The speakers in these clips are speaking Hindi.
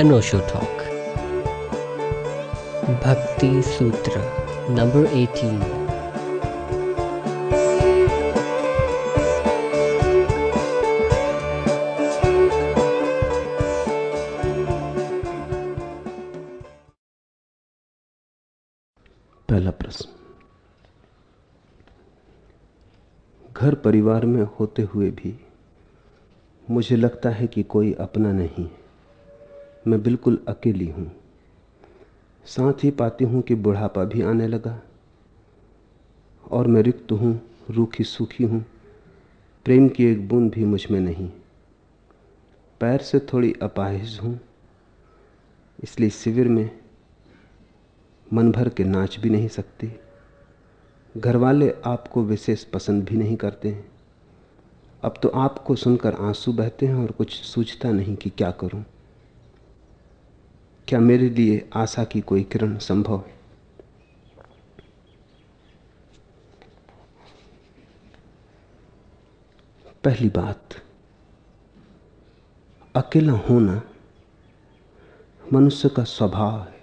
Anosho Talk. Bhakti Sutra, number 18. पहला प्रश्न घर परिवार में होते हुए भी मुझे लगता है कि कोई अपना नहीं मैं बिल्कुल अकेली हूँ। साथ ही पाती हूँ कि बुढ़ापा भी आने लगा और मैं रिक्त हूँ, रूखी सूखी हूँ। प्रेम की एक बूंद भी मुझमें नहीं। पैर से थोड़ी अपाहिज हूँ, इसलिए शिविर में मन भर के नाच भी नहीं सकती। घर वाले आपको विशेष पसंद भी नहीं करते हैं। अब तो आपको सुनकर आँसू बहते हैं और कुछ सूझता नहीं कि क्या करूँ। क्या मेरे लिए आशा की कोई किरण संभव है? पहली बात, अकेला होना मनुष्य का स्वभाव है।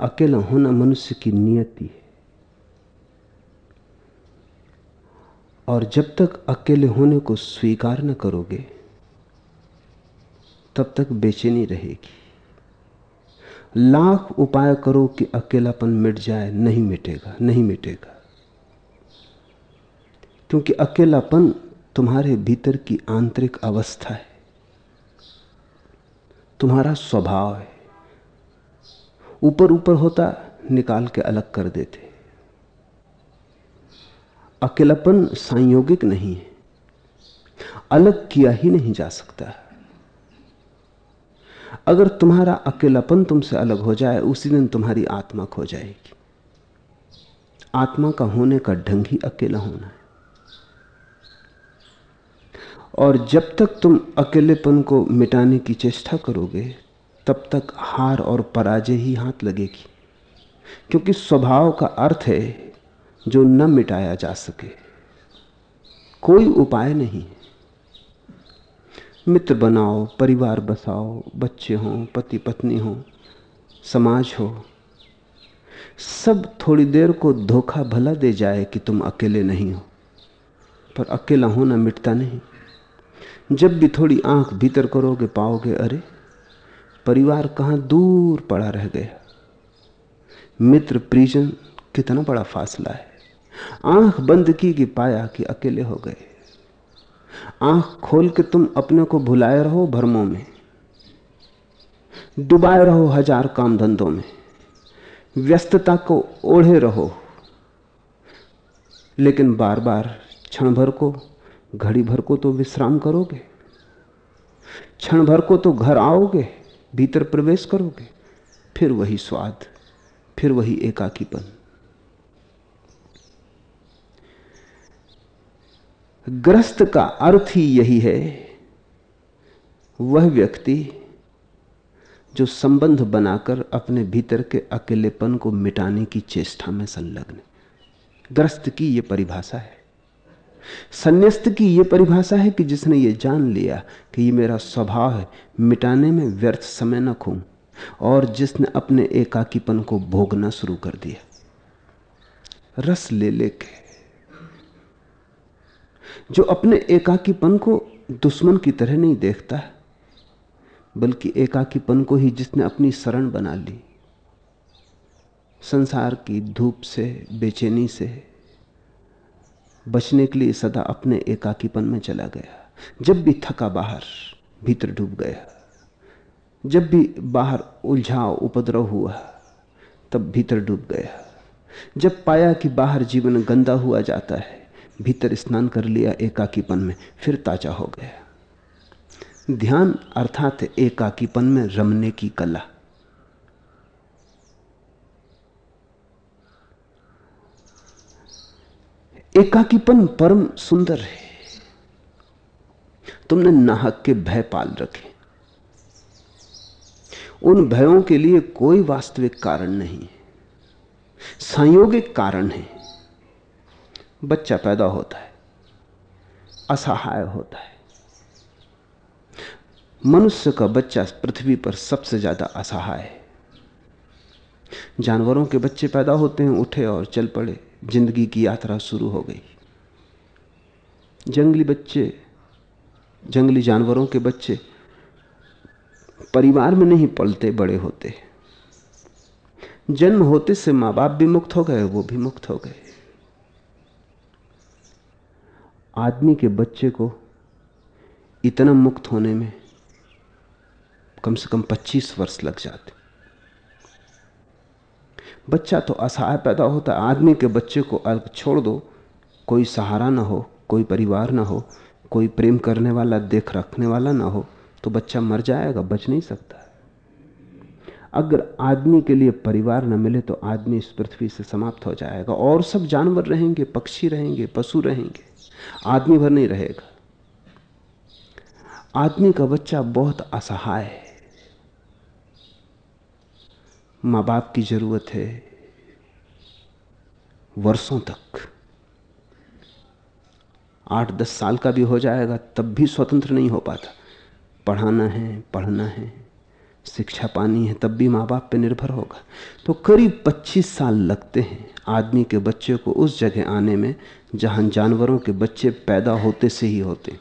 अकेला होना मनुष्य की नियति है। और जब तक अकेले होने को स्वीकार न करोगे तब तक बेचैनी रहेगी। लाख उपाय करो कि अकेलापन मिट जाए, नहीं मिटेगा नहीं मिटेगा। क्योंकि अकेलापन तुम्हारे भीतर की आंतरिक अवस्था है। तुम्हारा स्वभाव है। ऊपर ऊपर होता निकाल के अलग कर देते। अकेलापन संयोगिक नहीं है। अलग किया ही नहीं जा सकता। अगर तुम्हारा अकेलापन तुमसे अलग हो जाए, उसी दिन तुम्हारी आत्मा खो जाएगी। आत्मा का होने का ढंग ही अकेला होना है। और जब तक तुम अकेलेपन को मिटाने की चेष्टा करोगे, तब तक हार और पराजय ही हाथ लगेगी। क्योंकि स्वभाव का अर्थ है, जो न मिटाया जा सके। कोई उपाय नहीं मित्र बनाओ, परिवार बसाओ, बच्चे हों, पति पत्नी हो, समाज हो। सब थोड़ी देर को धोखा भला दे जाए कि तुम अकेले नहीं हो। पर अकेला होना मिटता नहीं। जब भी थोड़ी आँख भीतर करोगे, पाओगे, अरे, परिवार कहाँ दूर पड़ा रह गया। मित्र परिजन कितना बड़ा फासला है। आँख बंद की कि पाया कि अकेले हो गए। आँख खोल के तुम अपने को भुलाए रहो भरमों में। डुबाए रहो हज़ार काम धंधों में। व्यस्तता को ओढ़े रहो। लेकिन बार बार क्षण भर को घड़ी भर को तो विश्राम करोगे। क्षण भर को तो घर आओगे, भीतर प्रवेश करोगे। फिर वही स्वाद, फिर वही एकाकीपन। ग्रस्त का अर्थ ही यही है, वह व्यक्ति जो संबंध बनाकर अपने भीतर के अकेलेपन को मिटाने की चेष्टा में संलग्न ग्रस्त की यह परिभाषा है। संन्यास्त की यह परिभाषा है कि जिसने ये जान लिया कि ये मेरा स्वभाव है, मिटाने में व्यर्थ समय न खू और जिसने अपने एकाकीपन को भोगना शुरू कर दिया। रस ले लेके जो अपने एकाकीपन को दुश्मन की तरह नहीं देखता है, बल्कि एकाकीपन को ही जिसने अपनी शरण बना ली। संसार की धूप से, बेचैनी से बचने के लिए सदा अपने एकाकीपन में चला गया। जब भी थका बाहर, भीतर डूब गया। जब भी बाहर उलझाव उपद्रव हुआ, तब भीतर डूब गया। जब पाया कि बाहर जीवन गंदा हुआ जाता है भीतर स्नान कर लिया एकाकीपन में, फिर ताज़ा हो गया। ध्यान अर्थात एकाकीपन में रमने की कला। एकाकीपन परम सुंदर है। तुमने नाहक के भय पाल रखे। उन भयों के लिए कोई वास्तविक कारण नहीं संयोगिक कारण है। बच्चा पैदा होता है, असहाय होता है। मनुष्य का बच्चा पृथ्वी पर सबसे ज़्यादा असहाय है। जानवरों के बच्चे पैदा होते हैं, उठे और चल पड़े, ज़िंदगी की यात्रा शुरू हो गई। जंगली बच्चे, जंगली जानवरों के बच्चे परिवार में नहीं पलते, बड़े होते जन्म होते से माँ बाप भी मुक्त हो गए, वो भी मुक्त हो गए। आदमी के बच्चे को इतना मुक्त होने में कम से कम 25 वर्ष लग जाते। बच्चा तो असहाय पैदा होता है आदमी के बच्चे को अल्प छोड़ दो। कोई सहारा ना हो, कोई परिवार ना हो, कोई प्रेम करने वाला, देख रखने वाला ना हो तो बच्चा मर जाएगा, बच नहीं सकता। अगर आदमी के लिए परिवार न मिले तो आदमी इस पृथ्वी से समाप्त हो जाएगा, और सब जानवर रहेंगे, पक्षी रहेंगे, पशु रहेंगे। आदमी भर नहीं रहेगा। आदमी का बच्चा बहुत असहाय है। माँ बाप की ज़रूरत है वर्षों तक। आठ दस साल का भी हो जाएगा तब भी स्वतंत्र नहीं हो पाता। पढ़ाना है, पढ़ना है। शिक्षा पानी है, तब भी माँ बाप पे निर्भर होगा। तो करीब 25 साल लगते हैं आदमी के बच्चे को उस जगह आने में, जहाँ जानवरों के बच्चे पैदा होते से ही होते।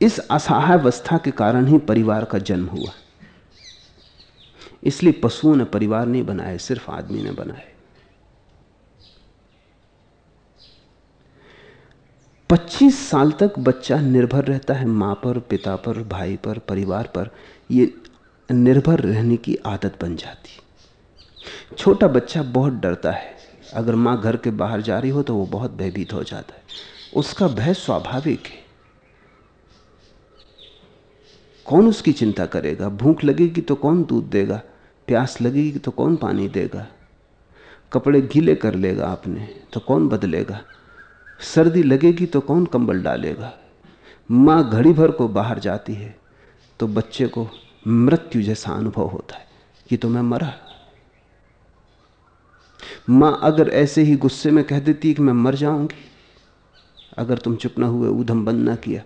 इस असहाय अवस्था के कारण ही परिवार का जन्म हुआ। इसलिए पशुओं ने परिवार नहीं बनाए सिर्फ़ आदमी ने बनाए 25 साल तक बच्चा निर्भर रहता है माँ पर, पिता पर, भाई पर, परिवार पर। ये निर्भर रहने की आदत बन जाती। छोटा बच्चा बहुत डरता है। अगर माँ घर के बाहर जा रही हो तो वो बहुत भयभीत हो जाता है। उसका भय स्वाभाविक है। कौन उसकी चिंता करेगा? भूख लगेगी तो कौन दूध देगा? प्यास लगेगी तो कौन पानी देगा? कपड़े गीले कर लेगा आपने तो कौन बदलेगा? सर्दी लगेगी तो कौन कंबल डालेगा? माँ घड़ी भर को बाहर जाती है तो बच्चे को मृत्यु जैसा अनुभव होता है कि तो मैं मरा। माँ अगर ऐसे ही गुस्से में कह देती कि मैं मर जाऊँगी, अगर तुम चुप ना हुए ऊधम बंद ना किया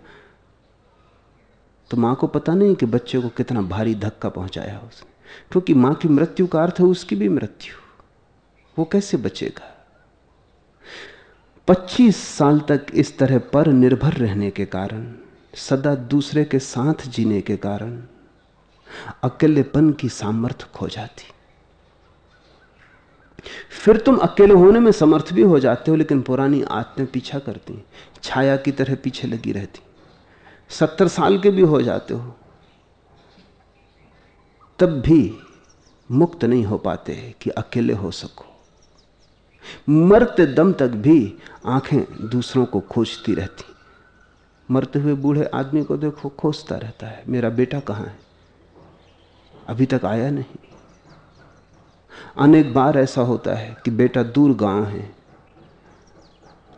तो माँ को पता नहीं कि बच्चे को कितना भारी धक्का पहुँचाया उसने, क्योंकि माँ की मृत्यु का अर्थ है उसकी भी मृत्यु। वो कैसे बचेगा? 25 साल तक इस तरह पर निर्भर रहने के कारण, सदा दूसरे के साथ जीने के कारण, अकेलेपन की सामर्थ्य खो जाती। फिर तुम अकेले होने में समर्थ भी हो जाते हो, लेकिन पुरानी आत्में पीछा करती, छाया की तरह पीछे लगी रहती। सत्तर साल के भी हो जाते हो, तब भी मुक्त नहीं हो पाते कि अकेले हो सको। मरते दम तक भी आँखें दूसरों को खोजती रहती। मरते हुए बूढ़े आदमी को देखो, खोजता रहता है, मेरा बेटा कहाँ है? अभी तक आया नहीं। अनेक बार ऐसा होता है कि बेटा दूर गाँव है,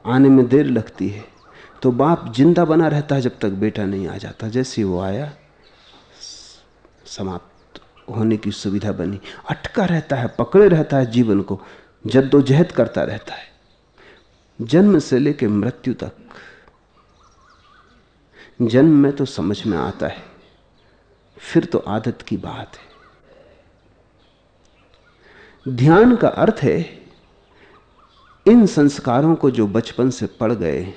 आने में देर लगती है तो बाप ज़िंदा बना रहता है जब तक बेटा नहीं आ जाता। जैसे वो आया, समाप्त होने की सुविधा बनी। अटका रहता है, पकड़े रहता है जीवन को, जद्दोजहद करता रहता है। जन्म से लेकर मृत्यु तक। जन्म में तो समझ में आता है, फिर तो आदत की बात है। ध्यान का अर्थ है, इन संस्कारों को जो बचपन से पड़ गए,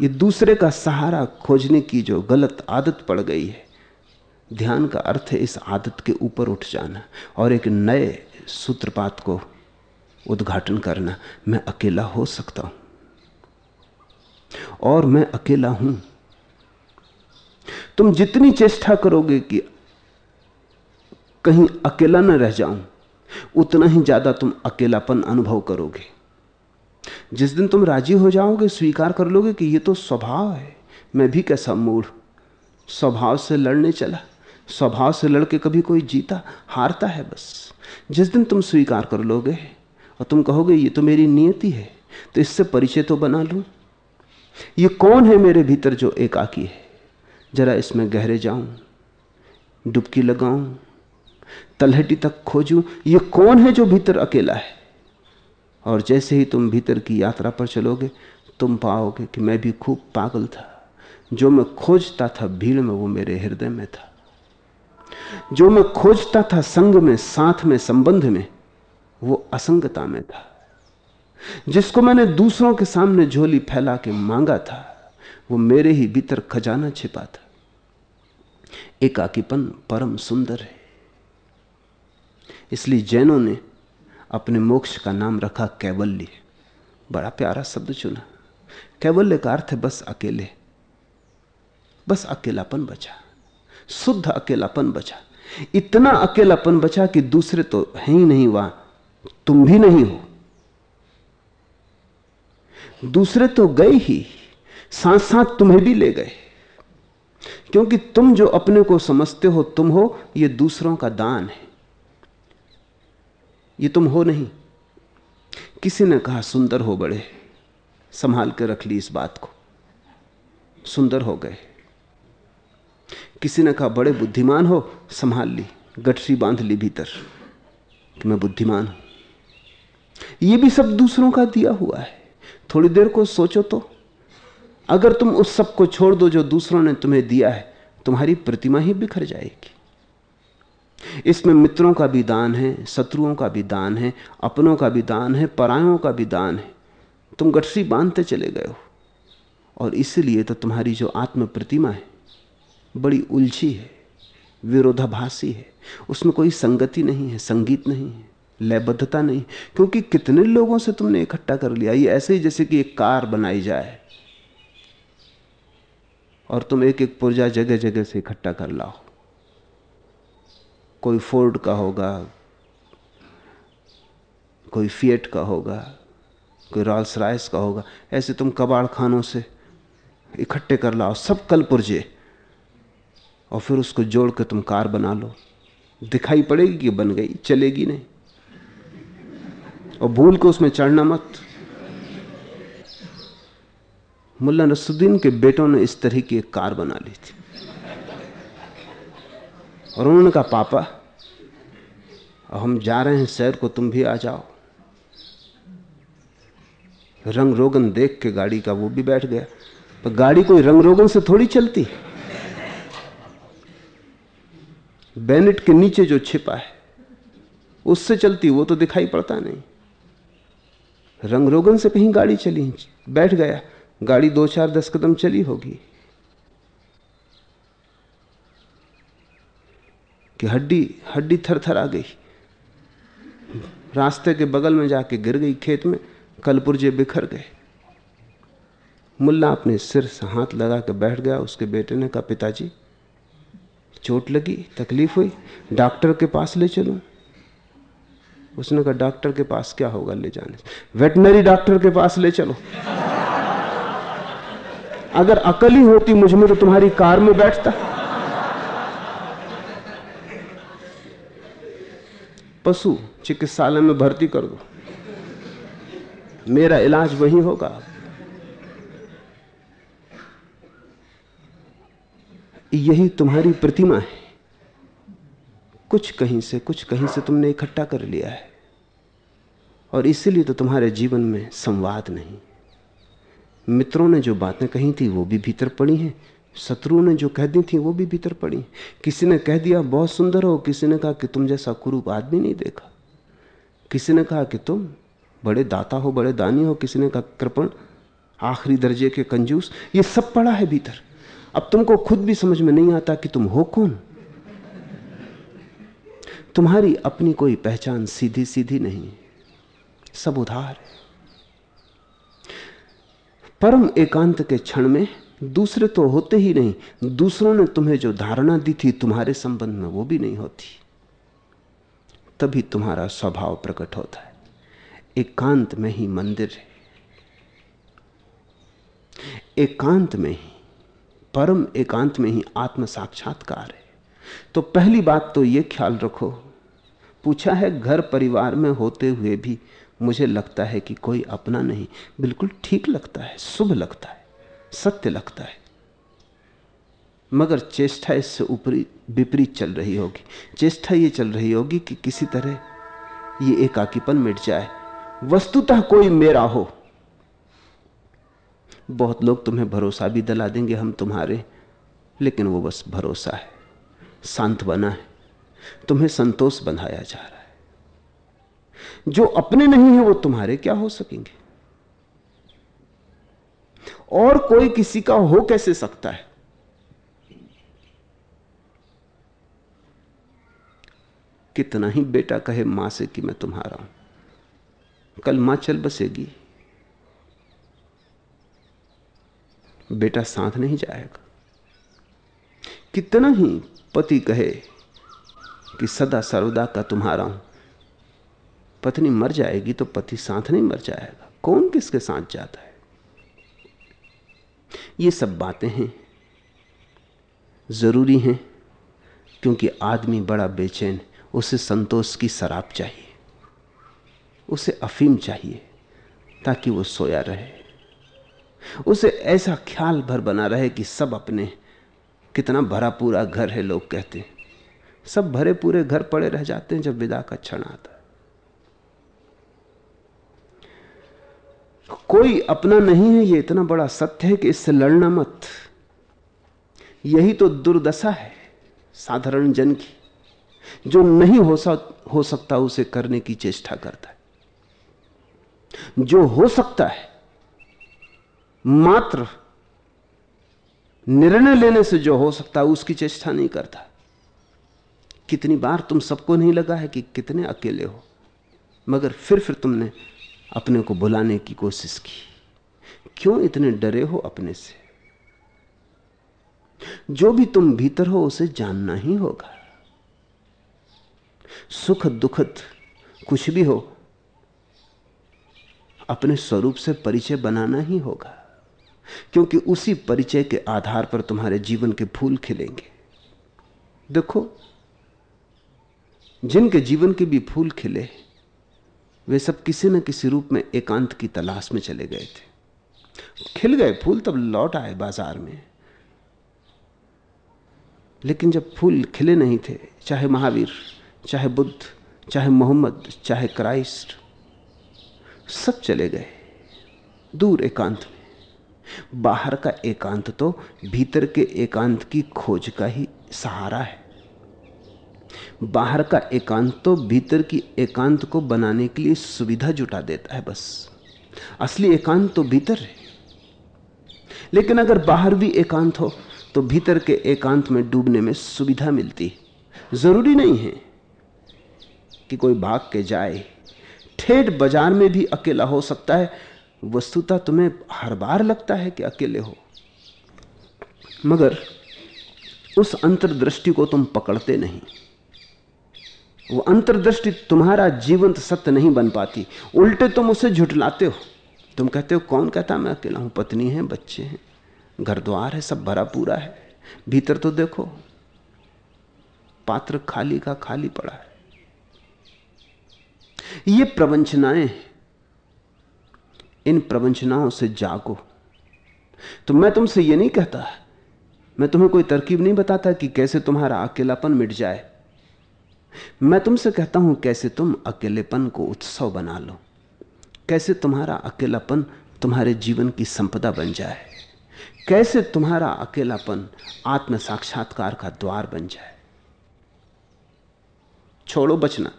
ये दूसरे का सहारा खोजने की जो गलत आदत पड़ गई है। ध्यान का अर्थ है इस आदत के ऊपर उठ जाना और एक नए सूत्रपात को उद्घाटन करना। मैं अकेला हो सकता हूँ। और मैं अकेला हूँ। तुम जितनी चेष्टा करोगे कि कहीं अकेला न रह जाऊँ, उतना ही ज़्यादा तुम अकेलापन अनुभव करोगे। जिस दिन तुम राज़ी हो जाओगे, स्वीकार कर लोगे कि यह तो स्वभाव है, मैं भी कैसा मूड स्वभाव से लड़ने चला, स्वभाव से लड़के कभी कोई जीता, हारता है बस। जिस दिन तुम स्वीकार कर लोगे और तुम कहोगे, ये तो मेरी नियति है तो इससे परिचय तो बना लूँ। ये कौन है मेरे भीतर जो एकाकी है? जरा इसमें गहरे जाऊँ, डुबकी लगाऊँ, तलहटी तक खोजूं। ये कौन है जो भीतर अकेला है? और जैसे ही तुम भीतर की यात्रा पर चलोगे, तुम पाओगे कि मैं भी खूब पागल था। जो मैं खोजता था, भीड़ में वो मेरे हृदय में था। जो मैं खोजता था, संग में, साथ में, संबंध में वो असंगता में था। जिसको मैंने दूसरों के सामने झोली फैला के मांगा था, वो मेरे ही भीतर खजाना छिपा था। एकाकीपन परम सुंदर है। इसलिए जैनों ने अपने मोक्ष का नाम रखा कैवल्य। बड़ा प्यारा शब्द चुना। कैवल्य का अर्थ है बस अकेले। बस अकेलापन बचा। शुद्ध अकेलापन बचा। इतना अकेलापन बचा कि दूसरे तो है ही नहीं वहाँ। तुम भी नहीं हो। दूसरे तो गए ही साथ साथ तुम्हें भी ले गए। क्योंकि तुम जो अपने को समझते हो तुम हो यह दूसरों का दान है। ये तुम हो नहीं। किसी ने कहा, सुंदर हो बड़े, संभाल के रख ली इस बात को। सुंदर हो गए। किसी ने कहा, बड़े बुद्धिमान हो, संभाल ली, गठरी बाँध ली भीतर कि मैं बुद्धिमान हूँ। यह भी सब दूसरों का दिया हुआ है। थोड़ी देर को सोचो तो। अगर तुम उस सबको छोड़ दो जो दूसरों ने तुम्हें दिया है, तुम्हारी प्रतिमा ही बिखर जाएगी। इसमें मित्रों का भी दान है, शत्रुओं का भी दान है, अपनों का भी दान है, परायों का भी दान है। तुम गठरी बांधते चले गए हो। और इसलिए तो तुम्हारी जो आत्म प्रतिमा है, बड़ी उलझी है, विरोधाभासी है। उसमें कोई संगति नहीं है, संगीत नहीं है। लयबद्धता नहीं। क्योंकि कितने लोगों से तुमने इकट्ठा कर लिया? ये ऐसे ही जैसे कि एक कार बनाई जाए और तुम एक एक पुर्जा जगह जगह से इकट्ठा कर लाओ। कोई फोर्ड का होगा, कोई फिएट का होगा, कोई रॉल्स राइस का होगा। ऐसे तुम कबाड़ खानों से इकट्ठे कर लाओ, सब कल पुर्जे, और फिर उसको जोड़ के तुम कार बना लो। दिखाई पड़ेगी कि बन गई, चलेगी नहीं। और भूल के उसमें चढ़ना मत। मुल्ला नसुद्दीन के बेटों ने इस तरह की एक कार बना ली थी। और उन्होंने कहा, पापा हम जा रहे हैं शहर को, तुम भी आ जाओ। रंग रोगन देख के गाड़ी का वो भी बैठ गया। पर गाड़ी कोई रंग रोगन से थोड़ी चलती। बैनेट के नीचे जो छिपा है, उससे चलती, वो तो दिखाई पड़ता नहीं। रंग रोगन से कहीं गाड़ी चली, बैठ गया। गाड़ी दो चार दस कदम चली होगी। कि हड्डी हड्डी थर थर आ गई। रास्ते के बगल में जाके गिर गई खेत में, कलपुर्जे बिखर गए। मुल्ला अपने सिर से हाथ लगा के बैठ गया। उसके बेटे ने कहा, पिताजी, चोट लगी, तकलीफ़ हुई, डॉक्टर के पास ले चलूँ। उसने कहा, डॉक्टर के पास क्या होगा ले जाने वेटनरी डॉक्टर के पास ले चलो। अगर अकल ही होती मुझमें तो तुम्हारी कार में बैठता। पशु चिकित्सालय में भर्ती कर दो। मेरा इलाज वही होगा। यही तुम्हारी प्रतिमा है। कुछ कहीं से, कुछ कहीं से तुमने इकट्ठा कर लिया है। और इसीलिए तो तुम्हारे जीवन में संवाद नहीं। मित्रों ने जो बातें कही थी, वो भी भीतर पड़ी हैं। शत्रुओं ने जो कह दी थी, वो भी भीतर पड़ी किसी ने कह दिया, बहुत सुंदर हो। किसी ने कहा कि, तुम जैसा कुरूप आदमी नहीं देखा। किसी ने कहा कि, तुम बड़े दाता हो, बड़े दानी हो। किसी ने कहा, कृपण, आखिरी दर्जे के कंजूस। ये सब पड़ा है भीतर। अब तुमको खुद भी समझ में नहीं आता कि तुम हो कौन। तुम्हारी अपनी कोई पहचान सीधी सीधी नहीं। सब उधार है। परम एकांत के क्षण में दूसरे तो होते ही नहीं, दूसरों ने तुम्हें जो धारणा दी थी तुम्हारे संबंध में वो भी नहीं होती। तभी तुम्हारा स्वभाव प्रकट होता है। एकांत में ही मंदिर है। एकांत में ही, परम एकांत में ही आत्म साक्षात्कार है। तो पहली बात तो यह ख्याल रखो। पूछा है घर परिवार में होते हुए भी मुझे लगता है कि कोई अपना नहीं, बिल्कुल ठीक लगता है, शुभ लगता है, सत्य लगता है। मगर चेष्टा इससे ऊपरी विपरीत चल रही होगी। चेष्टा ये चल रही होगी कि किसी तरह ये एकाकीपन मिट जाए। वस्तुतः कोई मेरा हो। बहुत लोग तुम्हें भरोसा भी दिला देंगे हम तुम्हारे, लेकिन वो बस भरोसा है। शांत बना है। तुम्हें संतोष बंधाया जा रहा है। जो अपने नहीं है, वो तुम्हारे क्या हो सकेंगे? और कोई किसी का हो कैसे सकता है? कितना ही बेटा कहे माँ से कि मैं तुम्हारा हूँ। कल माँ चल बसेगी। बेटा साथ नहीं जाएगा। कितना ही पति कहे कि सदा सर्वदा का तुम्हारा हूँ। पत्नी मर जाएगी तो पति साथ नहीं मर जाएगा। कौन किसके साथ जाता है? ये सब बातें हैं, ज़रूरी हैं, क्योंकि आदमी बड़ा बेचैन, उसे संतोष की शराब चाहिए, उसे अफीम चाहिए, ताकि वो सोया रहे। उसे ऐसा ख्याल भर बना रहे कि सब अपने कितना भरा पूरा घर है लोग कहते हैं। सब भरे पूरे घर पड़े रह जाते हैं जब विदा का क्षण आता है। कोई अपना नहीं है, ये इतना बड़ा सत्य है कि इससे लड़ना मत। यही तो दुर्दशा है साधारण जन की। जो नहीं हो सक हो सकता उसे करने की चेष्टा करता है। जो हो सकता है, मात्र निर्णय लेने से जो हो सकता है, उसकी चेष्टा नहीं करता। कितनी बार तुम सबको नहीं लगा है कि कितने अकेले हो, मगर फिर फिर तुमने अपने को बुलाने की कोशिश की। क्यों इतने डरे हो अपने से? जो भी तुम भीतर हो, उसे जानना ही होगा। सुख दुखद कुछ भी हो, अपने स्वरूप से परिचय बनाना ही होगा। क्योंकि उसी परिचय के आधार पर तुम्हारे जीवन के फूल खिलेंगे। देखो, जिनके जीवन के भी फूल खिले, वे सब किसी न किसी रूप में एकांत की तलाश में चले गए थे। खिल गए फूल तब लौट आए बाज़ार में। लेकिन जब फूल खिले नहीं थे, चाहे महावीर, चाहे बुद्ध, चाहे मोहम्मद, चाहे क्राइस्ट, सब चले गए, दूर एकांत में। बाहर का एकांत तो भीतर के एकांत की खोज का ही सहारा है। बाहर का एकांत तो भीतर की एकांत को बनाने के लिए सुविधा जुटा देता है बस। असली एकांत तो भीतर है। लेकिन अगर बाहर भी एकांत हो तो भीतर के एकांत में डूबने में सुविधा मिलती है। ज़रूरी नहीं है कि कोई भाग के जाए। ठेठ बाज़ार में भी अकेला हो सकता है वस्तुतः तुम्हें हर बार लगता है कि अकेले हो। मगर उस अंतर्दृष्टि को तुम पकड़ते नहीं। वो अंतर्दृष्टि तुम्हारा जीवंत सत्य नहीं बन पाती। उल्टे तुम उसे झुटलाते हो। तुम कहते हो, कौन कहता मैं अकेला हूँ? पत्नी है, बच्चे हैं। घर द्वार है, सब भरा पूरा है। भीतर तो देखो, पात्र खाली का खाली पड़ा है। ये प्रवंचनाएँ इन प्रवंचनाओं से जागो। तो मैं तुमसे यह नहीं कहता, मैं तुम्हें कोई तरकीब नहीं बताता कि कैसे तुम्हारा अकेलापन मिट जाए। मैं तुमसे कहता हूँ कैसे तुम अकेलेपन को उत्सव बना लो, कैसे तुम्हारा अकेलापन तुम्हारे जीवन की संपदा बन जाए, कैसे तुम्हारा अकेलापन आत्म साक्षात्कार का द्वार बन जाए। छोड़ो बचना,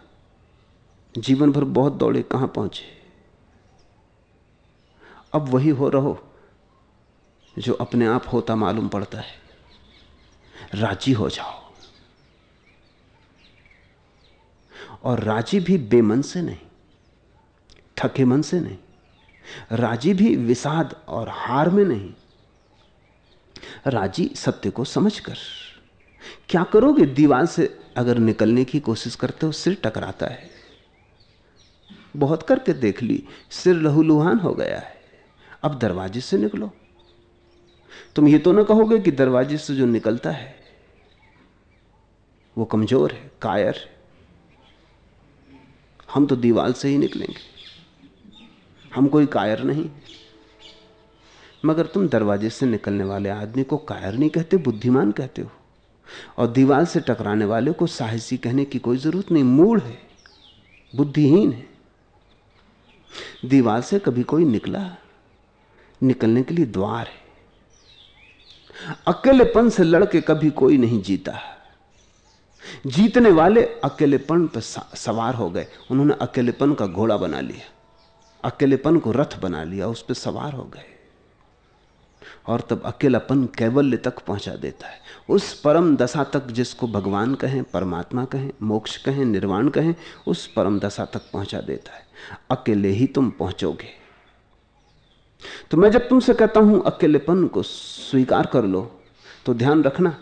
जीवन भर बहुत दौड़े कहाँ पहुँचे? अब वही हो रहो, जो अपने आप होता मालूम पड़ता है। राज़ी हो जाओ। और राज़ी भी बेमन से नहीं, थके मन से नहीं, राज़ी भी विषाद और हार में नहीं। राज़ी सत्य को समझकर, क्या करोगे दीवार से? अगर निकलने की कोशिश करते हो, सिर टकराता है। बहुत करके देख ली, सिर लहूलुहान हो गया है। अब दरवाजे से निकलो। तुम ये तो ना कहोगे कि दरवाजे से जो निकलता है, वो कमज़ोर है, कायर हम तो दीवाल से ही निकलेंगे। हम कोई कायर नहीं। मगर तुम दरवाजे से निकलने वाले आदमी को कायर नहीं कहते, बुद्धिमान कहते हो। और दीवार से टकराने वाले को साहसी कहने की कोई ज़रूरत नहीं। मूड है, बुद्धिहीन है। दीवार से कभी कोई निकला निकलने के लिए द्वार है। अकेलेपन से लड़के कभी कोई नहीं जीता। जीतने वाले अकेलेपन पर सवार हो गए। उन्होंने अकेलेपन का घोड़ा बना लिया, अकेलेपन को रथ बना लिया, उस पर सवार हो गए। और तब अकेलापन कैवल्य तक पहुँचा देता है। उस परम दशा तक जिसको भगवान कहें, परमात्मा कहें, मोक्ष कहें, निर्वाण कहें, उस परम दशा तक पहुँचा देता है। अकेले ही तुम पहुंचोगे। तो मैं जब तुमसे कहता हूँ, अकेलेपन को स्वीकार कर लो तो ध्यान रखना,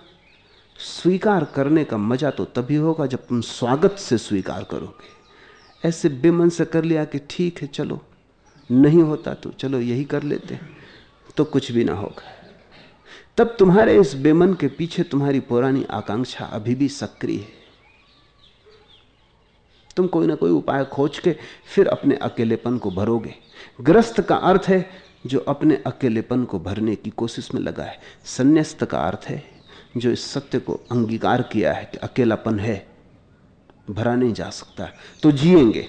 स्वीकार करने का मज़ा तो तभी होगा जब तुम स्वागत से स्वीकार करोगे। ऐसे बेमन से कर लिया कि ठीक है, चलो, नहीं होता तो चलो, यही कर लेते तो कुछ भी ना होगा। तब तुम्हारे इस बेमन के पीछे तुम्हारी पुरानी आकांक्षा अभी भी सक्रिय है। तुम कोई ना कोई उपाय खोज के फिर अपने अकेलेपन को भरोगे। ग्रस्त का अर्थ है जो अपने अकेलेपन को भरने की कोशिश में लगा है। संन्यास्त का अर्थ है, जो इस सत्य को अंगीकार किया है कि अकेलापन है, भरा नहीं जा सकता। तो जिएँगे।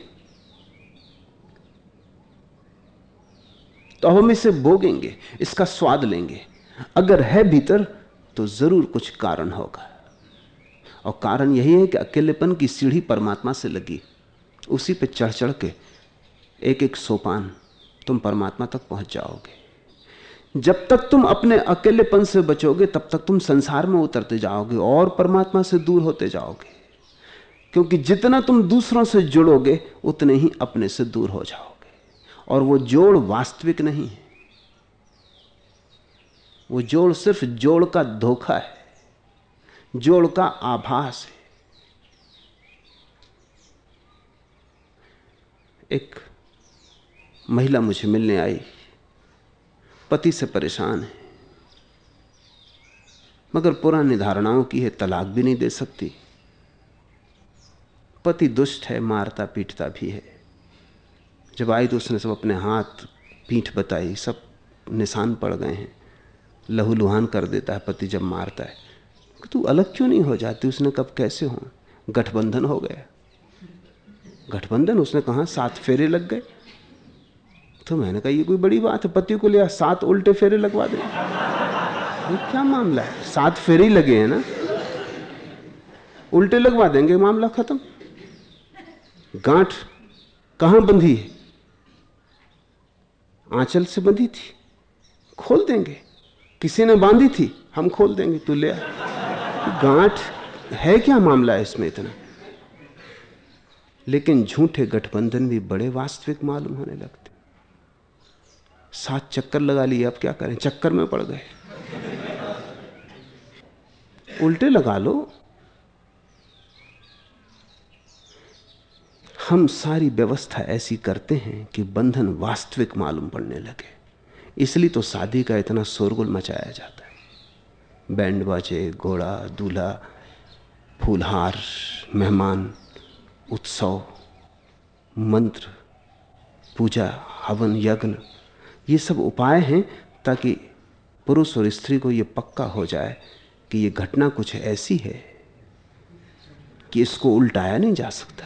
तो हम इसे भोगेंगे, इसका स्वाद लेंगे। अगर है भीतर तो ज़रूर कुछ कारण होगा। और कारण यही है कि अकेलेपन की सीढ़ी परमात्मा से लगी। उसी पे चढ़ चढ़ के एक एक सोपान तुम परमात्मा तक पहुँच जाओगे। जब तक तुम अपने अकेलेपन से बचोगे, तब तक तुम संसार में उतरते जाओगे और परमात्मा से दूर होते जाओगे। क्योंकि जितना तुम दूसरों से जुड़ोगे, उतने ही अपने से दूर हो जाओगे। और वो जोड़ वास्तविक नहीं है। वो जोड़ सिर्फ़ जोड़ का धोखा है। जोड़ का आभास है। एक महिला मुझे मिलने आई। पति से परेशान है। मगर पुरानी धारणाओं की है, तलाक भी नहीं दे सकती। पति दुष्ट है, मारता पीटता भी है। जब आई तो उसने सब अपने हाथ, पीठ बताई, सब निशान पड़ गए हैं। लहू लुहान कर देता है पति जब मारता है। तू अलग क्यों नहीं हो जाती? उसने कब कैसे हो? गठबंधन हो गया। गठबंधन? उसने कहा सात फेरे लग गए? तो मैंने कहा, ये कोई बड़ी बात है, पति को लिया सात उल्टे फेरे लगवा दे। ये क्या मामला है? सात फेरे ही लगे हैं ना? उल्टे लगवा देंगे, मामला खत्म। गांठ कहाँ बंधी है? आंचल से बंधी थी। खोल देंगे। किसी ने बांधी थी, हम खोल देंगे, तू ले गांठ है क्या मामला है इसमें इतना? लेकिन झूठे गठबंधन भी बड़े वास्तविक मालूम होने लगते। सात चक्कर लगा लिए, अब क्या करें? चक्कर में पड़ गए। उल्टे लगा लो। हम सारी व्यवस्था ऐसी करते हैं कि बंधन वास्तविक मालूम पड़ने लगे। इसलिए तो शादी का इतना शोरगुल मचाया जाता है। बैंड बाजे, घोड़ा, दूल्हा, फूलहार, मेहमान, उत्सव, मंत्र, पूजा, हवन, यज्ञ ये सब उपाय हैं ताकि पुरुष और स्त्री को ये पक्का हो जाए कि ये घटना कुछ ऐसी है कि इसको उल्टाया नहीं जा सकता।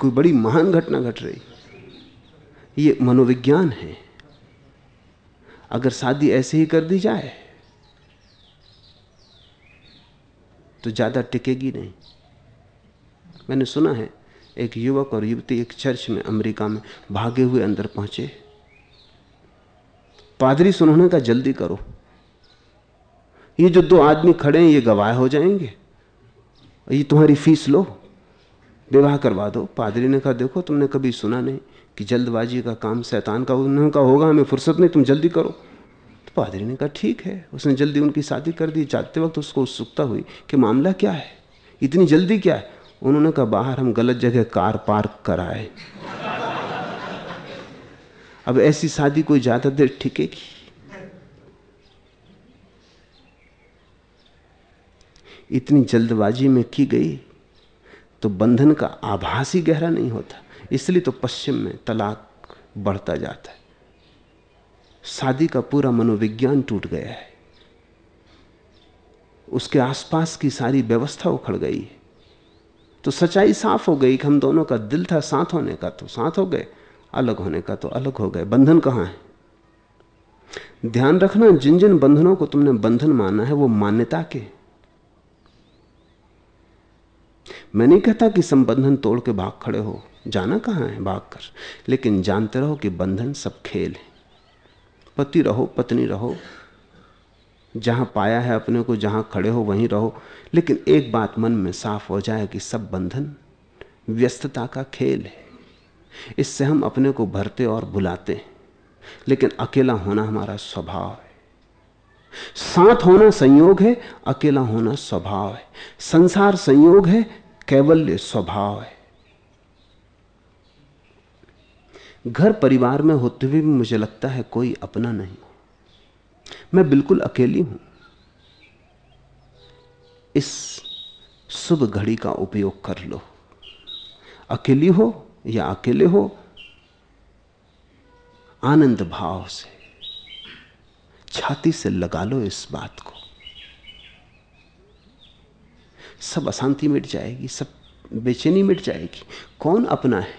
कोई बड़ी महान घटना घट रही। ये मनोविज्ञान है। अगर शादी ऐसे ही कर दी जाए तो ज़्यादा टिकेगी नहीं। मैंने सुना है एक युवक और युवती एक चर्च में, अमेरिका में भागे हुए अंदर पहुँचे। पादरी से उन्होंने कहा जल्दी करो। ये जो दो आदमी खड़े हैं, ये गवाह हो जाएँगे। ये तुम्हारी फ़ीस लो। विवाह करवा दो। पादरी ने कहा, देखो, तुमने कभी सुना नहीं कि जल्दबाजी का काम शैतान का उन्होंने कहा होगा। हमें फुर्सत नहीं, तुम जल्दी करो। तो पादरी ने कहा, ठीक है। उसने जल्दी उनकी शादी कर दी। जाते वक्त उसको उत्सुकता हुई कि मामला क्या है? इतनी जल्दी क्या है? उन्होंने कहा, बाहर हम गलत जगह कार पार्क कराए। अब ऐसी शादी कोई ज़्यादा देर टिकेगी? इतनी जल्दबाजी में की गई तो बंधन का आभास ही गहरा नहीं होता। इसलिए तो पश्चिम में तलाक बढ़ता जाता है। शादी का पूरा मनोविज्ञान टूट गया है। उसके आसपास की सारी व्यवस्था उखड़ गई है। तो सच्चाई साफ़ हो गई कि हम दोनों का दिल था साथ होने का तो साथ हो गए, अलग होने का तो अलग हो गए। बंधन कहाँ है? ध्यान रखना जिन जिन बंधनों को तुमने बंधन माना है, वो मान्यता के। मैं नहीं कहता कि संबंधन तोड़ के भाग खड़े हो। जाना कहाँ है भाग कर। लेकिन जानते रहो कि बंधन सब खेल है। पति रहो, पत्नी रहो जहाँ पाया है अपने को, जहाँ खड़े हो, वहीं रहो। लेकिन एक बात मन में साफ़ हो जाए कि सब बंधन व्यस्तता का खेल है। इससे हम अपने को भरते और बुलाते हैं। लेकिन अकेला होना हमारा स्वभाव है। साथ होना संयोग है, अकेला होना स्वभाव है। संसार संयोग है, कैवल्य स्वभाव है। घर परिवार में होते हुए भी मुझे लगता है कोई अपना नहीं। मैं बिल्कुल अकेली हूँ। इस शुभ घड़ी का उपयोग कर लो। अकेली हो या अकेले हो, आनंद भाव से, छाती से लगा लो इस बात को। सब अशांति मिट जाएगी, सब बेचैनी मिट जाएगी। कौन अपना है?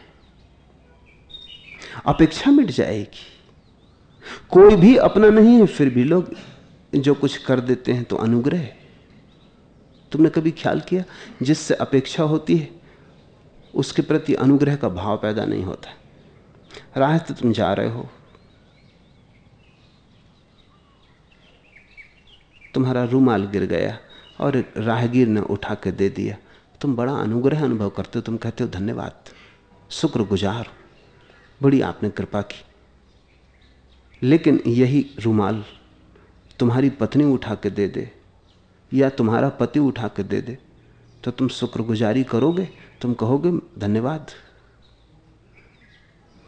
अपेक्षा मिट जाएगी। कोई भी अपना नहीं है, फिर भी लोग जो कुछ कर देते हैं तो अनुग्रह तुमने कभी ख्याल किया? जिससे अपेक्षा होती है, उसके प्रति अनुग्रह का भाव पैदा नहीं होता। राह तो तुम जा रहे हो। तुम्हारा रूमाल गिर गया और राहगीर ने उठा के दे दिया। तुम बड़ा अनुग्रह अनुभव करते हो। तुम कहते हो, धन्यवाद शुक्र गुजार बड़ी आपने कृपा की। लेकिन यही रुमाल तुम्हारी पत्नी उठा के दे दे, या तुम्हारा पति उठा के दे दे तो तुम शुक्रगुजारी करोगे, तुम कहोगे धन्यवाद।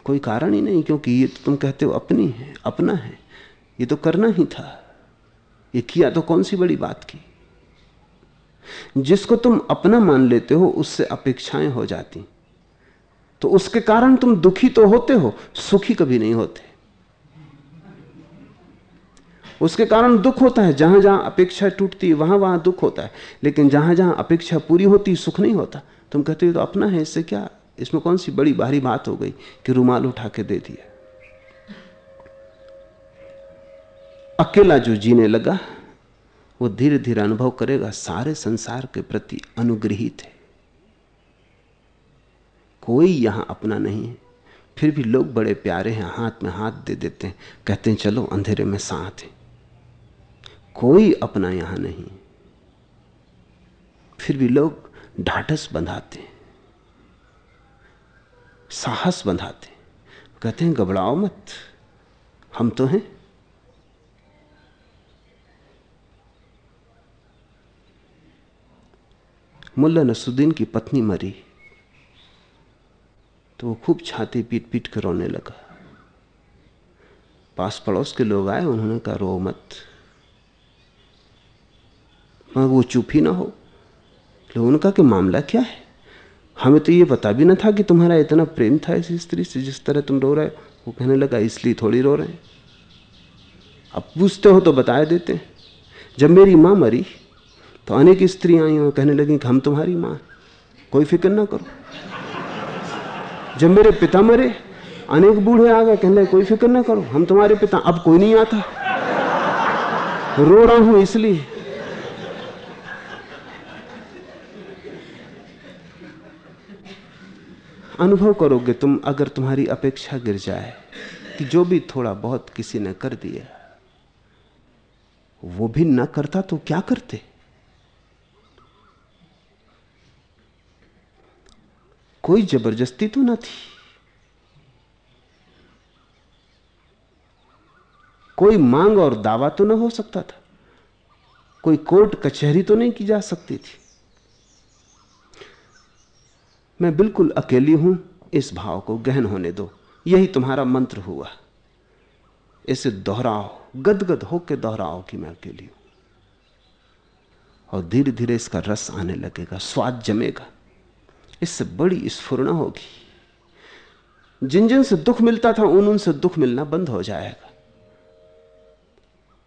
कोई कारण ही नहीं, क्योंकि ये तो तुम कहते हो अपनी है, अपना है, ये तो करना ही था। ये किया तो कौन सी बड़ी बात की? जिसको तुम अपना मान लेते हो, उससे अपेक्षाएँ हो जाती। तो उसके कारण तुम दुखी तो होते हो, सुखी कभी नहीं होते। उसके कारण दुख होता है। जहाँ जहाँ अपेक्षा टूटती है वहाँ वहाँ दुख होता है। लेकिन जहाँ जहाँ अपेक्षा पूरी होती, सुख नहीं होता। तुम कहते हो तो अपना है, इससे क्या? इसमें कौन सी बड़ी भारी बात हो गई कि रुमाल उठा के दे दिया? अकेला जो जीने लगा, वो धीरे धीरे अनुभव करेगा, सारे संसार के प्रति अनुग्रहित है। कोई यहाँ अपना नहीं है। फिर भी लोग बड़े प्यारे हैं, हाथ में हाथ दे देते हैं। कहते हैं, चलो, अंधेरे में साथ है। कोई अपना यहाँ नहीं। फिर भी लोग ढाढ़स बंधाते साहस बंधाते कहते हैं, घबराओ मत, हम तो हैं। मुल्ला नसुद्दीन की पत्नी मरी तो वो खूब छाती पीट पीट कर रोने लगा। पास पड़ोस के लोग आए, उन्होंने कहा रो मत। मगर वो चुप ही ना हो। लोगों का कि मामला क्या है? हमें तो ये पता भी ना था कि तुम्हारा इतना प्रेम था इस स्त्री से, जिस तरह तुम रो रहे हो। वो कहने लगा, इसलिए थोड़ी रो रहे हैं। अब पूछते हो तो बता देते हैं। जब मेरी माँ मरी तो अनेक स्त्री आई और कहने लगी कि हम तुम्हारी माँ कोई फ़िक्र ना करो। जब मेरे पिता मरे, अनेक बूढ़े आ गए, कहने लगे, कोई फ़िक्र ना करो, हम तुम्हारे पिता। अब कोई नहीं आता। रो रहा हूँ इसलिए। अनुभव करोगे तुम, अगर तुम्हारी अपेक्षा गिर जाए कि जो भी थोड़ा बहुत किसी ने कर दिया, वो भी न करता तो क्या करते? कोई ज़बरदस्ती तो ना थी। कोई मांग और दावा तो ना हो सकता था। कोई कोर्ट कचहरी तो नहीं की जा सकती थी। मैं बिल्कुल अकेली हूँ, इस भाव को गहन होने दो। यही तुम्हारा मंत्र हुआ। इसे दोहराओ, गदगद होकर दोहराओ कि मैं अकेली हूँ। और धीरे धीरे इसका रस आने लगेगा, स्वाद जमेगा। इससे बड़ी स्फुरना होगी। जिन जिन से दुख मिलता था उन उनसे दुख मिलना बंद हो जाएगा।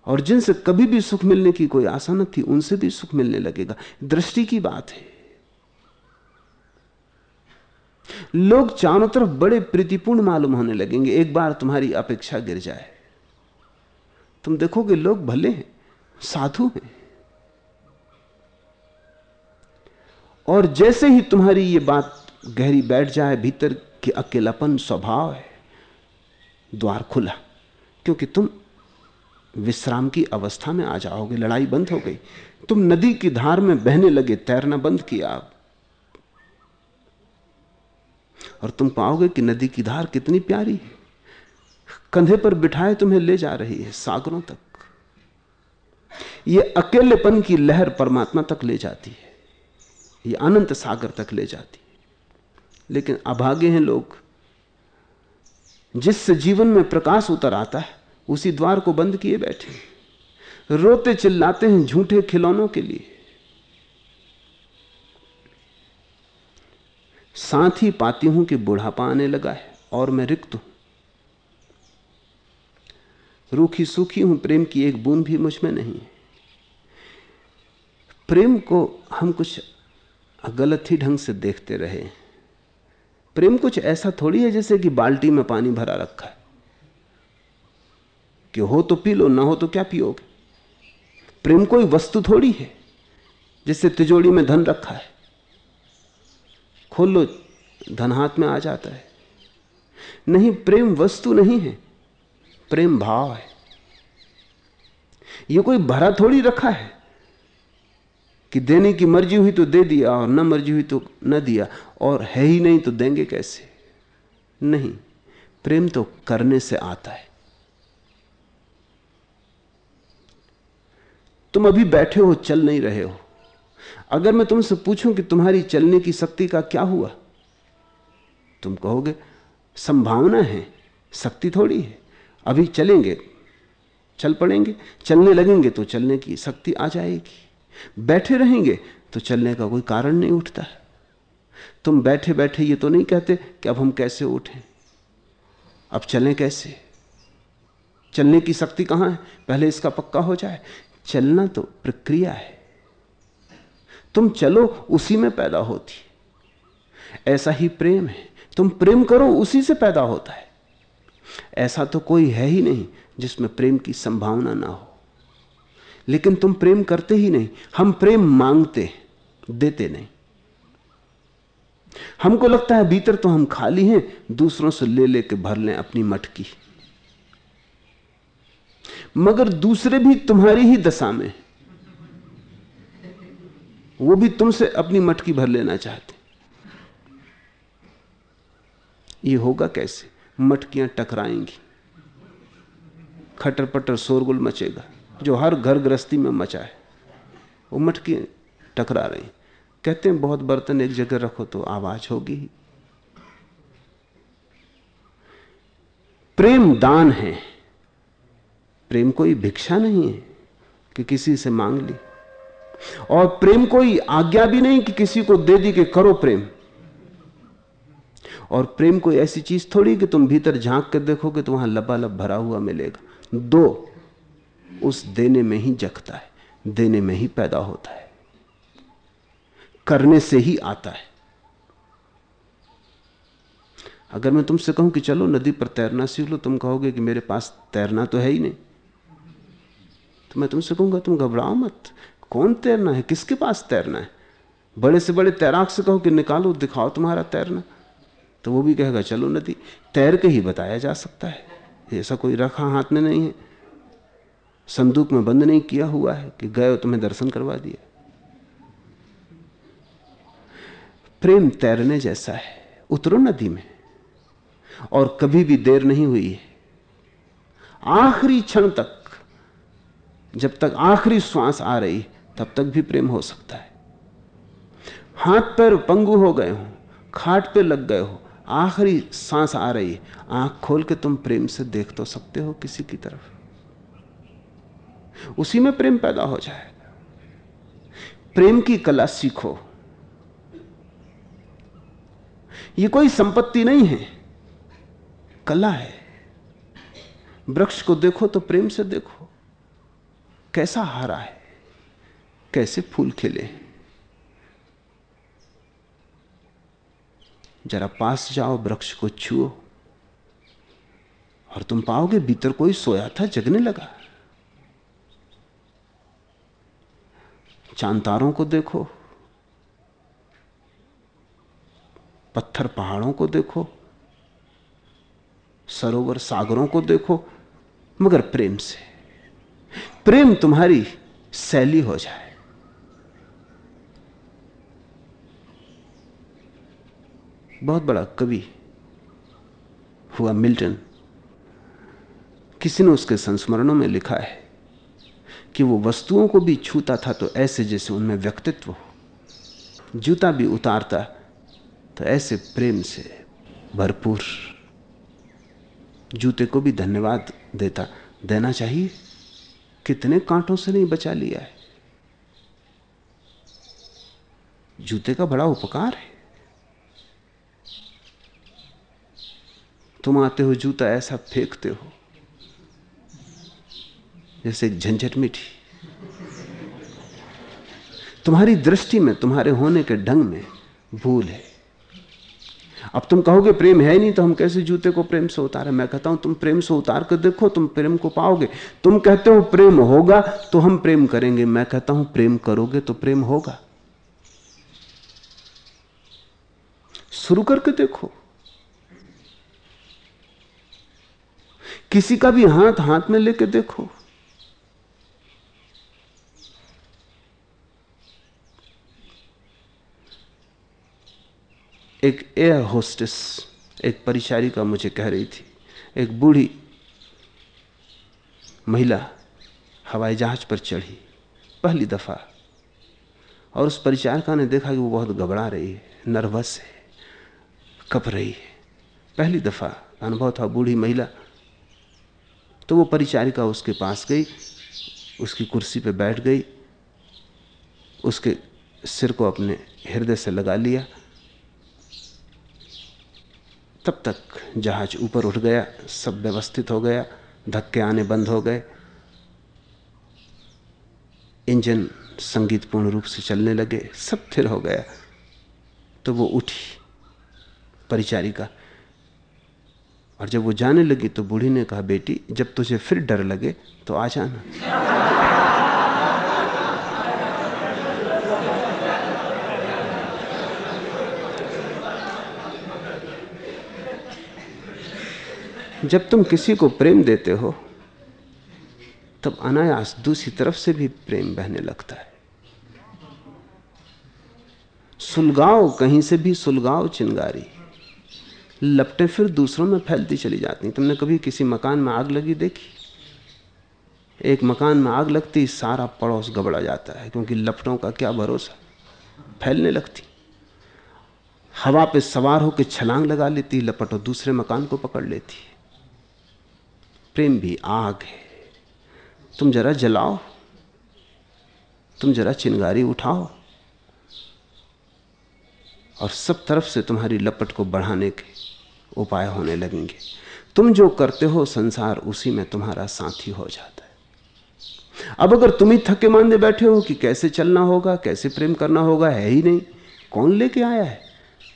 और जिनसे कभी भी सुख मिलने की कोई आशा न थी, उनसे भी सुख मिलने लगेगा। दृष्टि की बात है। लोग चारों तरफ़ बड़े प्रीतिपूर्ण मालूम होने लगेंगे, एक बार तुम्हारी अपेक्षा गिर जाए। तुम देखोगे लोग भले हैं, साधु हैं। और जैसे ही तुम्हारी ये बात गहरी बैठ जाए, भीतर कि अकेलापन स्वभाव है, द्वार खुला, क्योंकि तुम विश्राम की अवस्था में आ जाओगे, लड़ाई बंद हो गई। तुम नदी की धार में बहने लगे, तैरना बंद किया। आप और तुम पाओगे कि नदी की धार कितनी प्यारी है। कंधे पर बिठाए तुम्हें ले जा रही है सागरों तक। यह अकेलेपन की लहर परमात्मा तक ले जाती है। यह अनंत सागर तक ले जाती है। लेकिन अभागे हैं लोग। जिससे जीवन में प्रकाश उतर आता है, उसी द्वार को बंद किए बैठे रोते चिल्लाते हैं झूठे खिलौनों के लिए। साथ ही पाती हूँ कि बुढ़ापा आने लगा है और मैं रिक्त हूँ। रूखी सूखी हूँ, प्रेम की एक बूंद भी मुझमें नहीं है। प्रेम को हम कुछ गलत ही ढंग से देखते रहे प्रेम कुछ ऐसा थोड़ी है जैसे कि बाल्टी में पानी भरा रखा है। कि हो तो पी लो, ना हो तो क्या पियोगे? प्रेम कोई वस्तु थोड़ी है जिससे तिजोड़ी में धन रखा है। खोल लो धन हाथ में आ जाता है। नहीं, प्रेम वस्तु नहीं है, प्रेम भाव है। यह कोई भरा थोड़ी रखा है कि देने की मर्ज़ी हुई तो दे दिया और न मर्ज़ी हुई तो न दिया, और है ही नहीं तो देंगे कैसे? नहीं, प्रेम तो करने से आता है। तुम अभी बैठे हो, चल नहीं रहे हो। अगर मैं तुमसे पूछूँ कि तुम्हारी चलने की शक्ति का क्या हुआ? तुम कहोगे, संभावना है, शक्ति थोड़ी है। अभी चलेंगे, चल पड़ेंगे, चलने लगेंगे तो चलने की शक्ति आ जाएगी। बैठे रहेंगे तो चलने का कोई कारण नहीं उठता। तुम बैठे बैठे ये तो नहीं कहते कि अब हम कैसे उठें। अब चलें कैसे? चलने की शक्ति कहाँ है? पहले इसका पक्का हो जाए। चलना तो प्रक्रिया है। तुम चलो, उसी में पैदा होती। ऐसा ही प्रेम है। तुम प्रेम करो, उसी से पैदा होता है। ऐसा तो कोई है ही नहीं जिसमें प्रेम की संभावना ना हो। लेकिन तुम प्रेम करते ही नहीं। हम प्रेम मांगते, देते नहीं। हमको लगता है भीतर तो हम खाली हैं, दूसरों से ले लेके भर लें अपनी मटकी। मगर दूसरे भी तुम्हारी ही दशा में वो भी तुमसे अपनी मटकी भर लेना चाहते ये होगा कैसे? मटकियाँ टकराएँगी। खटर पटर शोरगुल मचेगा, जो हर घर गृहस्थी में मचा है। वो मटकी टकरा रही कहते हैं, बहुत बर्तन एक जगह रखो तो आवाज़ होगी ही। प्रेम दान है। प्रेम कोई भिक्षा नहीं है कि किसी से मांग ली। और प्रेम कोई आज्ञा भी नहीं कि किसी को दे दी कि करो प्रेम। और प्रेम कोई ऐसी चीज़ थोड़ी कि तुम भीतर झाँक कर देखोगे तो वहाँ लबालब भरा हुआ मिलेगा। दो, उस देने में ही जगता है, देने में ही पैदा होता है। करने से ही आता है। अगर मैं तुमसे कहूँ कि चलो नदी पर तैरना सीख लो, तुम कहोगे कि मेरे पास तैरना तो है ही नहीं। तो मैं तुमसे कहूँगा, तुम घबराओ मत। कौन तैरना है? किसके पास तैरना है? बड़े से बड़े तैराक से कहो कि निकालो, दिखाओ तुम्हारा तैरना। तो वो भी कहेगा, चलो नदी। तैर के ही बताया जा सकता है। ऐसा कोई रखा हाथ में नहीं है। संदूक में बंद नहीं किया हुआ है कि गए तुम्हें दर्शन करवा दिया। प्रेम तैरने जैसा है। उतरो नदी में। और कभी भी देर नहीं हुई है। आखिरी क्षण तक, जब तक आखिरी श्वास आ रही तब तक भी प्रेम हो सकता है। हाथ पैर पंगु हो गए हो, खाट पे लग गए हो, आखिरी सांस आ रही है, आँख खोल के तुम प्रेम से देख तो सकते हो किसी की तरफ़। उसी में प्रेम पैदा हो जाएगा प्रेम की कला सीखो। यह कोई संपत्ति नहीं है। कला है। वृक्ष को देखो तो प्रेम से देखो, कैसा हारा है। कैसे फूल खिले? जरा पास जाओ, वृक्ष को छुओ। और तुम पाओगे भीतर कोई सोया था, जगने लगा? चांतारों को देखो, पत्थर पहाड़ों को देखो, सरोवर सागरों को देखो, मगर प्रेम से, प्रेम तुम्हारी शैली हो जाए। बहुत बड़ा कवि हुआ मिल्टन। किसी ने उसके संस्मरणों में लिखा है कि वो वस्तुओं को भी छूता था तो ऐसे जैसे उनमें व्यक्तित्व हो। जूता भी उतारता तो ऐसे प्रेम से भरपूर। जूते को भी धन्यवाद देता। देना चाहिए। कितने कांटों से नहीं बचा लिया है? जूते का बड़ा उपकार है। तुम आते हो, जूता ऐसा फेंकते हो। जैसे झंझट मिठी। तुम्हारी दृष्टि में, तुम्हारे होने के ढंग में भूल है। अब तुम कहोगे, प्रेम है नहीं तो हम कैसे जूते को प्रेम से उतारे? मैं कहता हूँ, तुम प्रेम से उतार कर देखो, तुम प्रेम को पाओगे। तुम कहते हो, प्रेम होगा तो हम प्रेम करेंगे। मैं कहता हूँ, प्रेम करोगे तो प्रेम होगा। शुरू करके देखो। किसी का भी हाथ हाथ में लेके देखो। एक एयर होस्टेस एक परिचारिका मुझे कह रही थी, एक बूढ़ी महिला हवाई जहाज़ पर चढ़ी पहली दफ़ा। और उस परिचारिका ने देखा कि वो बहुत घबरा रही है, नर्वस है, कप रही है। पहली दफ़ा अनुभव था बूढ़ी महिला तो वो परिचारिका उसके पास गई, उसकी कुर्सी पे बैठ गई, उसके सिर को अपने हृदय से लगा लिया। तब तक जहाज़ ऊपर उठ गया, सब व्यवस्थित हो गया, धक्के आने बंद हो गए। इंजन संगीतपूर्ण रूप से चलने लगे, सब स्थिर हो गया। तो वो उठी, परिचारिका और जब वो जाने लगी तो बूढ़ी ने कहा, बेटी, जब तुझे फिर डर लगे तो आ जाना। जब तुम किसी को प्रेम देते हो, तब अनायास दूसरी तरफ़ से भी प्रेम बहने लगता है। सुलगाओ, कहीं से भी सुलगाओ चिंगारी। लपटे, फिर दूसरों में फैलती चली जाती। तुमने कभी किसी मकान में आग लगी देखी? एक मकान में आग लगती, सारा पड़ोस गबड़ा जाता है, क्योंकि लपटों का क्या भरोसा? फैलने लगती। हवा पे सवार होकर छलांग लगा लेती, लपट दूसरे मकान को पकड़ लेती। प्रेम भी आग है। तुम जरा जलाओ। तुम जरा चिंगारी उठाओ। और सब तरफ़ से तुम्हारी लपट को बढ़ाने के उपाय होने लगेंगे। तुम जो करते हो, संसार उसी में तुम्हारा साथी हो जाता है। अब अगर तुम ही थके मानने बैठे हो कि कैसे चलना होगा, कैसे प्रेम करना होगा, है ही नहीं। कौन लेके आया है?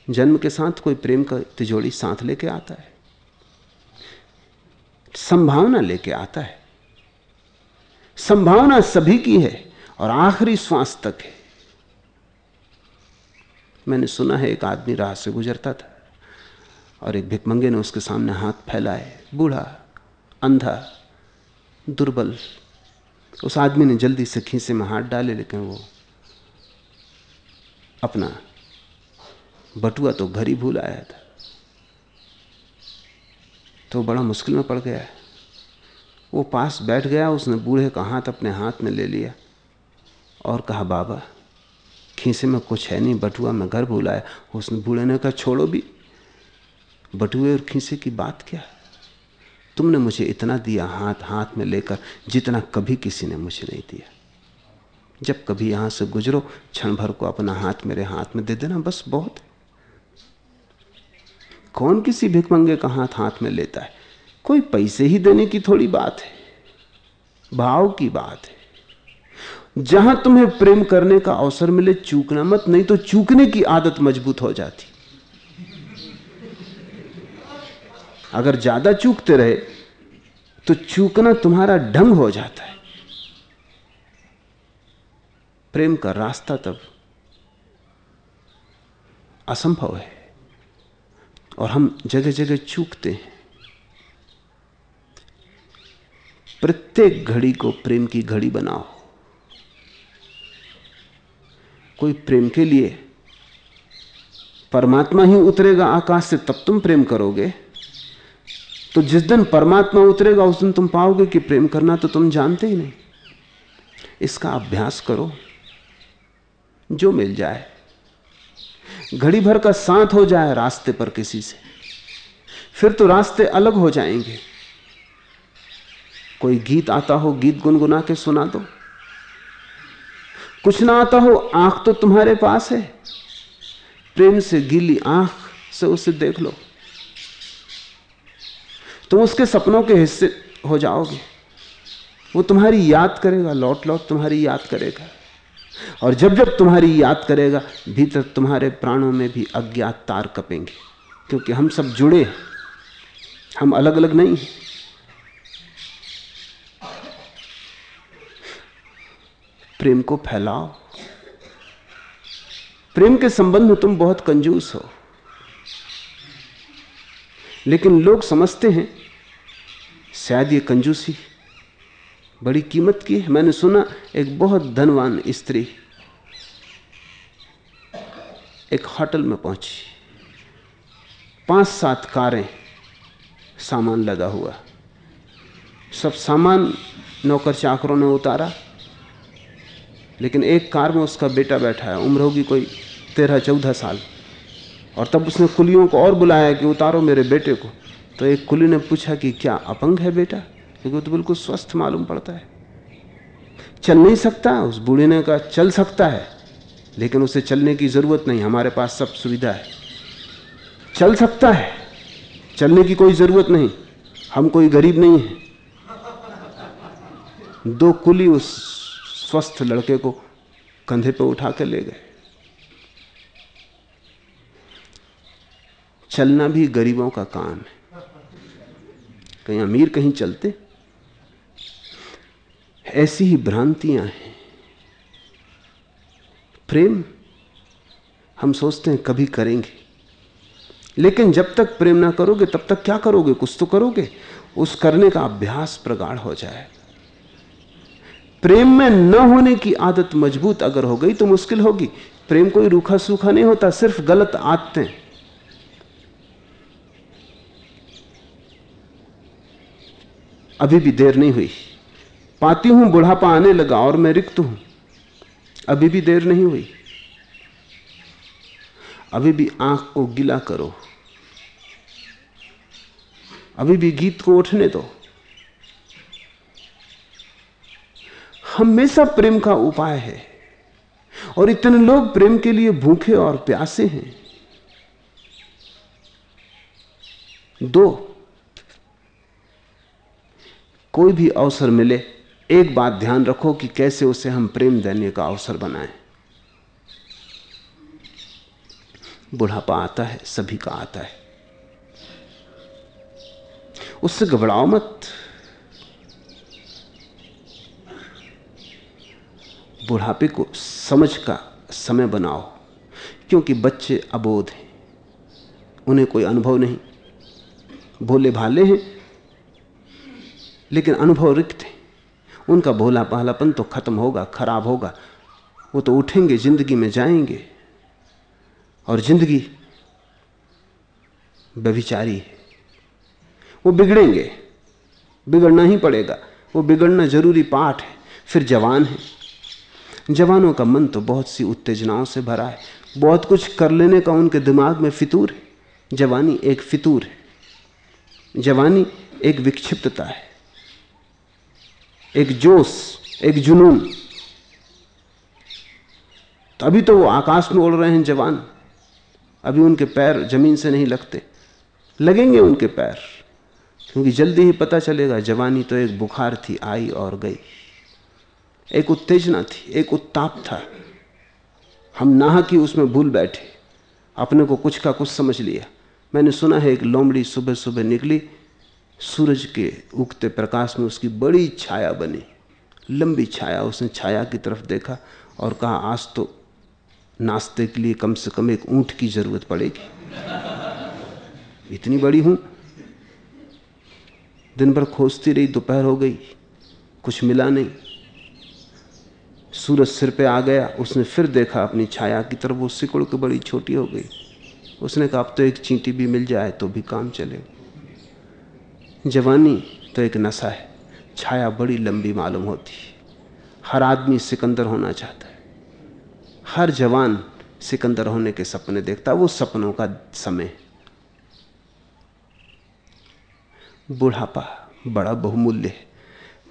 जन्म के साथ कोई प्रेम का तिजोड़ी साथ लेके आता है। संभावना लेके आता है। संभावना सभी की है और आखिरी श्वास तक है। मैंने सुना है एक आदमी राह से गुजरता था। और एक भिकमंगे ने उसके सामने हाथ फैलाए, बूढ़ा, अंधा, दुर्बल। उस आदमी ने जल्दी से खीसे में हाथ डाले, लेकिन वो अपना बटुआ तो घर ही भूल आया था। तो बड़ा मुश्किल में पड़ गया। है वो पास बैठ गया, उसने बूढ़े का हाथ अपने हाथ में ले लिया और कहा, बाबा, खीसे में कुछ है नहीं, बटुआ में घर भूलाया उसने बूढ़े ने कहा, छोड़ो भी। बटुए और खीसे की बात क्या? तुमने मुझे इतना दिया हाथ हाथ में लेकर जितना कभी किसी ने मुझे नहीं दिया। जब कभी यहाँ से गुजरो, क्षण भर को अपना हाथ मेरे हाथ में दे देना बस बहुत। कौन किसी भिकमंगे का हाथ हाथ में लेता है? कोई पैसे ही देने की थोड़ी बात है। भाव की बात है। जहाँ तुम्हें प्रेम करने का अवसर मिले, चूकना मत, नहीं तो चूकने की आदत मज़बूत हो जाती। अगर ज़्यादा चूकते रहे तो चूकना तुम्हारा ढंग हो जाता है। प्रेम का रास्ता तब असंभव है, और हम जगह जगह चूकते हैं। प्रत्येक घड़ी को प्रेम की घड़ी बनाओ। कोई प्रेम के लिए परमात्मा ही उतरेगा आकाश से, तब तुम प्रेम करोगे। तो जिस दिन परमात्मा उतरेगा, उस दिन तुम पाओगे कि प्रेम करना तो तुम जानते ही नहीं। इसका अभ्यास करो, जो मिल जाए। घड़ी भर का साथ हो जाए रास्ते पर किसी से, फिर तो रास्ते अलग हो जाएँगे। कोई गीत आता हो, गीत गुनगुना के सुना दो। कुछ ना आता हो, आँख तो तुम्हारे पास है। प्रेम से गीली आँख से उसे देख लो। तुम उसके सपनों के हिस्से हो जाओगे। वो तुम्हारी याद करेगा, लौट लौट तुम्हारी याद करेगा। और जब जब तुम्हारी याद करेगा, भीतर तुम्हारे प्राणों में भी अज्ञात तार कपेंगे। क्योंकि हम सब जुड़े हैं। हम अलग अलग नहीं हैं। प्रेम को फैलाओ। प्रेम के संबंध में तुम बहुत कंजूस हो। लेकिन लोग समझते हैं शायद ये कंजूसी बड़ी कीमत की है। मैंने सुना एक बहुत धनवान स्त्री एक होटल में पहुँची। पाँच सात कारें, सामान लगा हुआ। सब सामान नौकर चाकरों ने उतारा, लेकिन एक कार में उसका बेटा बैठा है। उम्र होगी कोई तेरह चौदह साल। और तब उसने कुलियों को और बुलाया कि उतारो मेरे बेटे को। तो एक कुली ने पूछा कि क्या अपंग है बेटा? क्योंकि तो बिल्कुल स्वस्थ मालूम पड़ता है। चल नहीं सकता, उस बूढ़े ने कहा, चल सकता है, लेकिन उसे चलने की ज़रूरत नहीं, हमारे पास सब सुविधा है। चल सकता है, चलने की कोई ज़रूरत नहीं, हम कोई गरीब नहीं है। दो कुली उस स्वस्थ लड़के को कंधे पर उठा कर ले गए। चलना भी गरीबों का काम है। कहीं अमीर कहीं चलते। ऐसी ही भ्रांतियाँ हैं। प्रेम हम सोचते हैं कभी करेंगे। लेकिन जब तक प्रेम ना करोगे, तब तक क्या करोगे? कुछ तो करोगे। उस करने का अभ्यास प्रगाढ़ हो जाए। प्रेम में न होने की आदत मज़बूत अगर हो गई तो मुश्किल होगी। प्रेम कोई रूखा सूखा नहीं होता, सिर्फ़ गलत आदतें। अभी भी देर नहीं हुई। पाती हूँ, बुढ़ापा आने लगा और मैं रिक्त हूँ। अभी भी देर नहीं हुई। अभी भी आँख को गिला करो। अभी भी गीत को उठने दो। हमेशा प्रेम का उपाय है और इतने लोग प्रेम के लिए भूखे और प्यासे हैं। दो कोई भी अवसर मिले, एक बात ध्यान रखो कि कैसे उसे हम प्रेम देने का अवसर बनाएँ। बुढ़ापा आता है, सभी का आता है। उससे घबराओ मत। बुढ़ापे को समझ का समय बनाओ, क्योंकि बच्चे अबोध हैं। उन्हें कोई अनुभव नहीं। भोले भाले हैं लेकिन अनुभव रिक्त है। उनका भोला पहलापन तो खत्म होगा, खराब होगा। वो तो उठेंगे, ज़िंदगी में जाएँगे। और ज़िंदगी व्यभिचारी है। वो बिगड़ेंगे। बिगड़ना ही पड़ेगा। वो बिगड़ना ज़रूरी पाठ है। फिर जवान है। जवानों का मन तो बहुत सी उत्तेजनाओं से भरा है। बहुत कुछ कर लेने का उनके दिमाग में फितूर है। जवानी एक फितूर है। जवानी एक विक्षिप्तता है। एक जोश, एक जुनून। तो अभी तो वो आकाश में उड़ रहे हैं जवान। अभी उनके पैर ज़मीन से नहीं लगते। लगेंगे उनके पैर, क्योंकि जल्दी ही पता चलेगा जवानी तो एक बुखार थी, आई और गई। एक उत्तेजना थी, एक उत्ताप था। हम नाह की उसमें भूल बैठे। अपने को कुछ का कुछ समझ लिया। मैंने सुना है एक लोमड़ी सुबह सुबह निकली सूरज के उगते प्रकाश में उसकी बड़ी छाया बनी, लंबी छाया। उसने छाया की तरफ़ देखा और कहा, आज तो नाश्ते के लिए कम से कम एक ऊँट की ज़रूरत पड़ेगी। इतनी बड़ी हूँ। दिन भर खोजती रही, दोपहर हो गई, कुछ मिला नहीं। सूरज सिर पे आ गया, उसने फिर देखा अपनी छाया की तरफ़, वो सिकुड़ के बड़ी छोटी हो गई। उसने कहा, अब तो एक चींटी भी मिल जाए तो भी काम चले जवानी तो एक नशा है। छाया बड़ी लंबी मालूम होती है। हर आदमी सिकंदर होना चाहता है। हर जवान सिकंदर होने के सपने देखता वो सपनों का समय बुढ़ापा बड़ा बहुमूल्य है।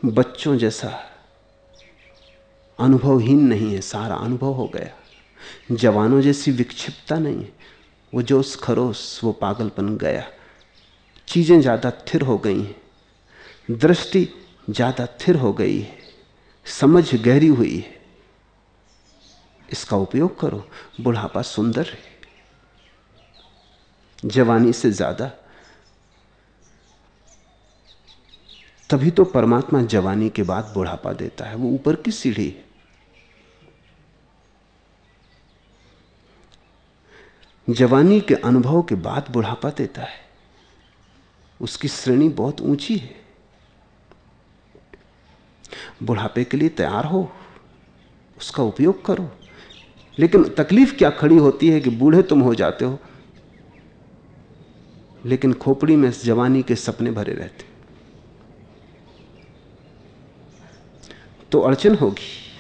बच्चों जैसा अनुभवहीन नहीं है। सारा अनुभव हो गया। जवानों जैसी विक्षिप्तता नहीं है। वो जोश खरोश, वो पागलपन गया। चीज़ें ज़्यादा थिर हो गई हैं। दृष्टि ज़्यादा थिर हो गई है। समझ गहरी हुई है। इसका उपयोग करो। बुढ़ापा सुंदर है। जवानी से ज़्यादा। तभी तो परमात्मा जवानी के बाद बुढ़ापा देता है। वो ऊपर की सीढ़ी है। जवानी के अनुभव के बाद बुढ़ापा देता है। उसकी श्रेणी बहुत ऊँची है। बुढ़ापे के लिए तैयार हो, उसका उपयोग करो। लेकिन तकलीफ़ क्या खड़ी होती है कि बूढ़े तुम हो जाते हो? लेकिन खोपड़ी में जवानी के सपने भरे रहते। तो अड़चन होगी।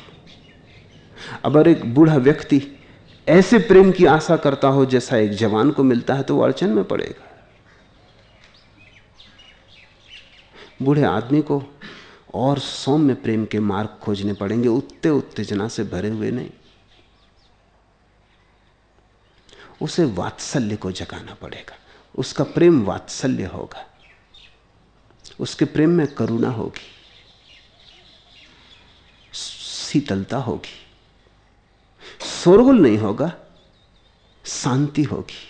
अगर एक बूढ़ा व्यक्ति ऐसे प्रेम की आशा करता हो जैसा एक जवान को मिलता है तो वो अड़चन में पड़ेगा। बूढ़े आदमी को और सौम्य प्रेम के मार्ग खोजने पड़ेंगे उत्ते उत्तेजना से भरे हुए नहीं। उसे वात्सल्य को जगाना पड़ेगा, उसका प्रेम वात्सल्य होगा, उसके प्रेम में करुणा होगी, शीतलता होगी, शोरगुल नहीं होगा, शांति होगी,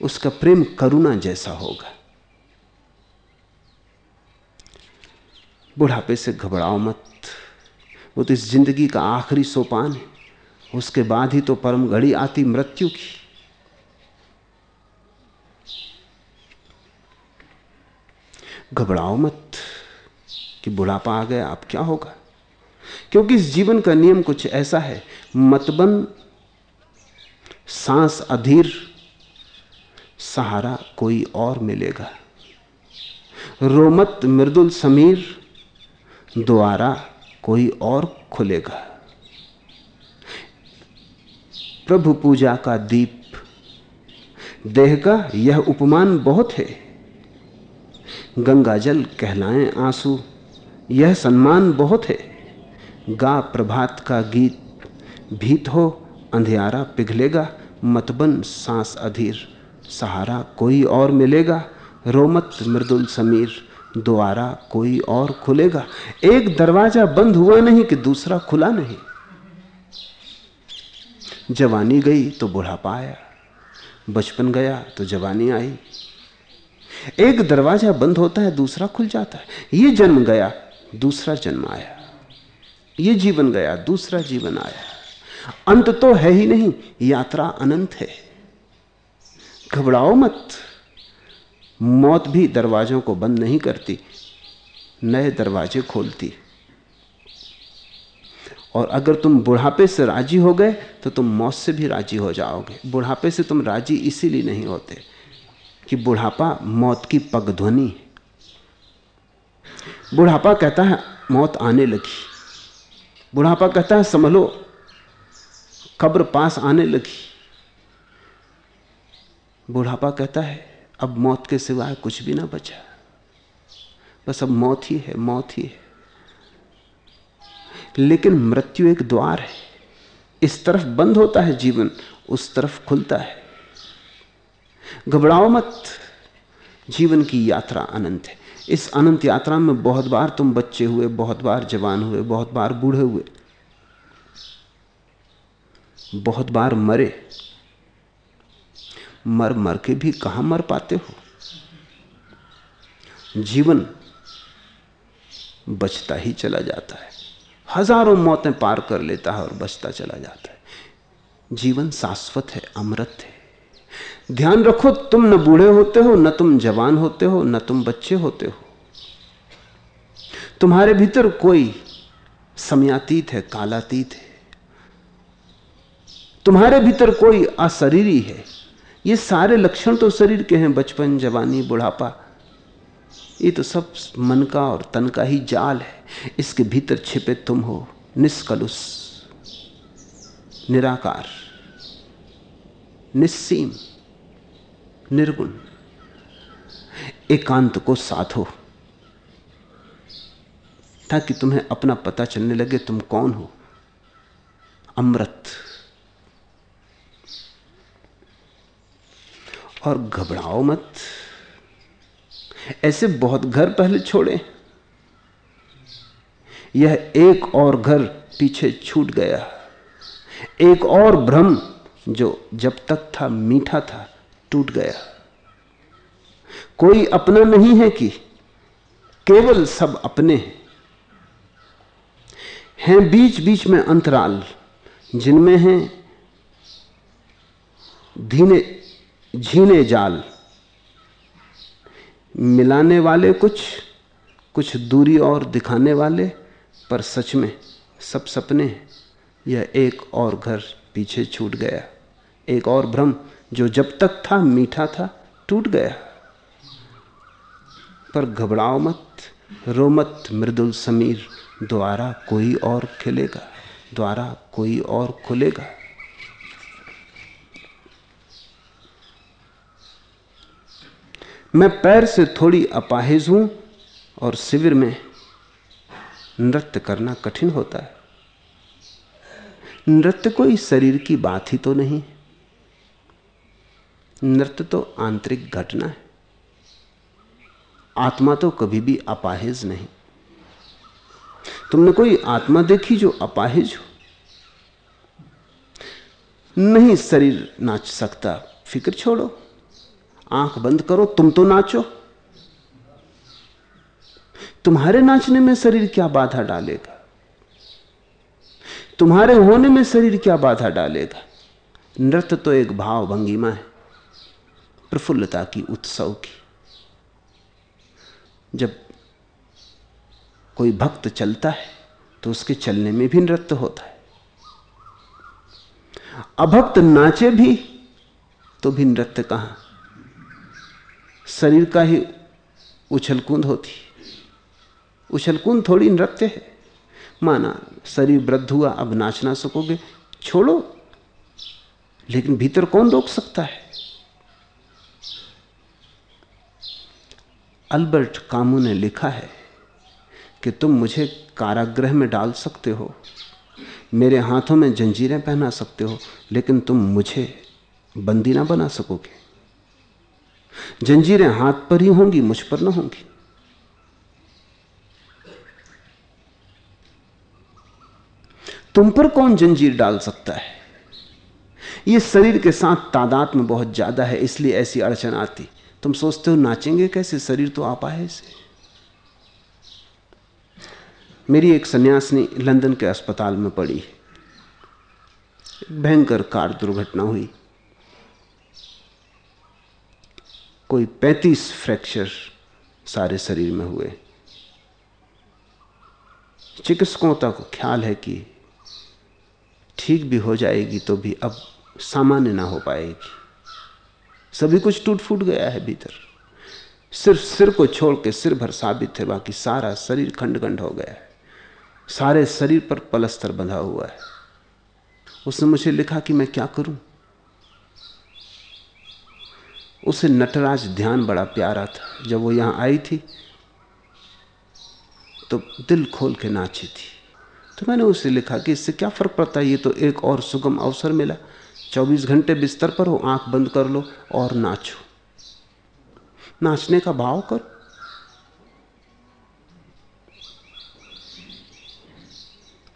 उसका प्रेम करुणा जैसा होगा। बुढ़ापे से घबराओ मत। वो तो इस ज़िंदगी का आखिरी सोपान है। उसके बाद ही तो परम घड़ी आती मृत्यु की। घबराओ मत कि बुढ़ापा आ गया, अब क्या होगा? क्योंकि इस जीवन का नियम कुछ ऐसा है मतबन सांस अधीर, सहारा कोई और मिलेगा। रोमत मृदुल समीर द्वारा कोई और खुलेगा। प्रभु पूजा का दीप, देह का यह उपमान बहुत है। गंगा जल कहलाएँ आँसू, यह सम्मान बहुत है। गा प्रभात का गीत, भीत हो अंधियारा पिघलेगा मतबन सांस अधीर, सहारा कोई और मिलेगा, रोमत मृदुल समीर द्वारा कोई और खुलेगा। एक दरवाज़ा बंद हुआ नहीं कि दूसरा खुला नहीं। जवानी गई तो बुढ़ापा आया, बचपन गया तो जवानी आई। एक दरवाज़ा बंद होता है, दूसरा खुल जाता है। ये जन्म गया, दूसरा जन्म आया। ये जीवन गया, दूसरा जीवन आया। अंत तो है ही नहीं, यात्रा अनंत है। घबराओ मत। मौत भी दरवाजों को बंद नहीं करती, नए दरवाजे खोलती। और अगर तुम बुढ़ापे से राज़ी हो गए तो तुम मौत से भी राज़ी हो जाओगे। बुढ़ापे से तुम राज़ी इसीलिए नहीं होते कि बुढ़ापा मौत की पगध्वनि बुढ़ापा कहता है, मौत आने लगी। बुढ़ापा कहता है, समझ, कब्र पास आने लगी। बुढ़ापा कहता है अब मौत के सिवाय कुछ भी ना बचा। बस अब मौत ही है, मौत ही है। लेकिन मृत्यु एक द्वार है। इस तरफ़ बंद होता है जीवन, उस तरफ़ खुलता है। घबराओ मत। जीवन की यात्रा अनंत है। इस अनंत यात्रा में बहुत बार तुम बच्चे हुए, बहुत बार जवान हुए, बहुत बार बूढ़े हुए, बहुत बार मरे। मर मर के भी कहाँ मर पाते हो? जीवन बचता ही चला जाता है। हज़ारों मौतें पार कर लेता है और बचता चला जाता है। जीवन शाश्वत है, अमृत है। ध्यान रखो, तुम न बूढ़े होते हो, न तुम जवान होते हो, न तुम बच्चे होते हो। तुम्हारे भीतर कोई समयातीत है, कालातीत है। तुम्हारे भीतर कोई अशरीरी है। ये सारे लक्षण तो शरीर के हैं, बचपन, जवानी, बुढ़ापा। ये तो सब मन का और तन का ही जाल है। इसके भीतर छिपे तुम हो, निष्कलुष, निराकार, निस्सीम, निर्गुण। एकांत को साधो ताकि तुम्हें अपना पता चलने लगे तुम कौन हो। अमृत। और घबराओ मत। ऐसे बहुत घर पहले छोड़े। यह एक और घर पीछे छूट गया। एक और भ्रम जो जब तक था, मीठा था, टूट गया। कोई अपना नहीं है कि केवल सब अपने हैं। हैं बीच बीच में अंतराल, जिनमें हैं धीने झीने जाल। मिलाने वाले कुछ कुछ दूरी और दिखाने वाले, पर सच में सब सपने, यह एक और घर पीछे छूट गया। एक और भ्रम जो जब तक था मीठा था, टूट गया। पर घबराओ मत, रो मत, मृदुल समीर, द्वारा कोई और खिलेगा, द्वारा कोई और खुलेगा। मैं पैर से थोड़ी अपाहिज हूँ और शिविर में नृत्य करना कठिन होता है। नृत्य कोई शरीर की बात ही तो नहीं। नृत्य तो आंतरिक घटना है। आत्मा तो कभी भी अपाहिज नहीं। तुमने कोई आत्मा देखी जो अपाहिज हो? नहीं, शरीर नाच सकता। फ़िक्र छोड़ो। आँख बंद करो, तुम तो नाचो। तुम्हारे नाचने में शरीर क्या बाधा डालेगा? तुम्हारे होने में शरीर क्या बाधा डालेगा? नृत्य तो एक भाव भंगिमा है, प्रफुल्लता की, उत्सव की। जब कोई भक्त चलता है तो उसके चलने में भी नृत्य होता है। अभक्त नाचे भी तो भी नृत्य कहाँ? शरीर का ही उछलकूंद होती उछलकूंद थोड़ी नृत्य है। माना शरीर वृद्ध हुआ, अब नाच ना सकोगे, छोड़ो। लेकिन भीतर कौन रोक सकता है? अल्बर्ट कामू ने लिखा है कि तुम मुझे कारागृह में डाल सकते हो, मेरे हाथों में जंजीरें पहना सकते हो, लेकिन तुम मुझे बंदी ना बना सकोगे। जंजीरें हाथ पर ही होंगी, मुझ पर ना होंगी। तुम पर कौन जंजीर डाल सकता है? यह शरीर के साथ तादाद में बहुत ज़्यादा है, इसलिए ऐसी अड़चन आती। तुम सोचते हो, नाचेंगे कैसे? शरीर तो आपाए से मेरी एक सन्यासिनी लंदन के अस्पताल में पड़ी। भयंकर कार दुर्घटना हुई। कोई 35 फ्रैक्चर सारे शरीर में हुए। चिकित्सकों तक ख्याल है कि ठीक भी हो जाएगी तो भी अब सामान्य ना हो पाएगी। सभी कुछ टूट फूट गया है भीतर। सिर्फ़ सिर को छोड़ के सिर भर साबित है, बाकी सारा शरीर खंड खंड हो गया है। सारे शरीर पर पलस्तर बंधा हुआ है। उसने मुझे लिखा कि मैं क्या करूँ? उसे नटराज ध्यान बड़ा प्यारा था। जब वो यहाँ आई थी तो दिल खोल के नाची थी। तो मैंने उसे लिखा कि इससे क्या फ़र्क पड़ता है? ये तो एक और सुगम अवसर मिला। 24 घंटे बिस्तर पर हो, आँख बंद कर लो और नाचो। नाचने का भाव करो।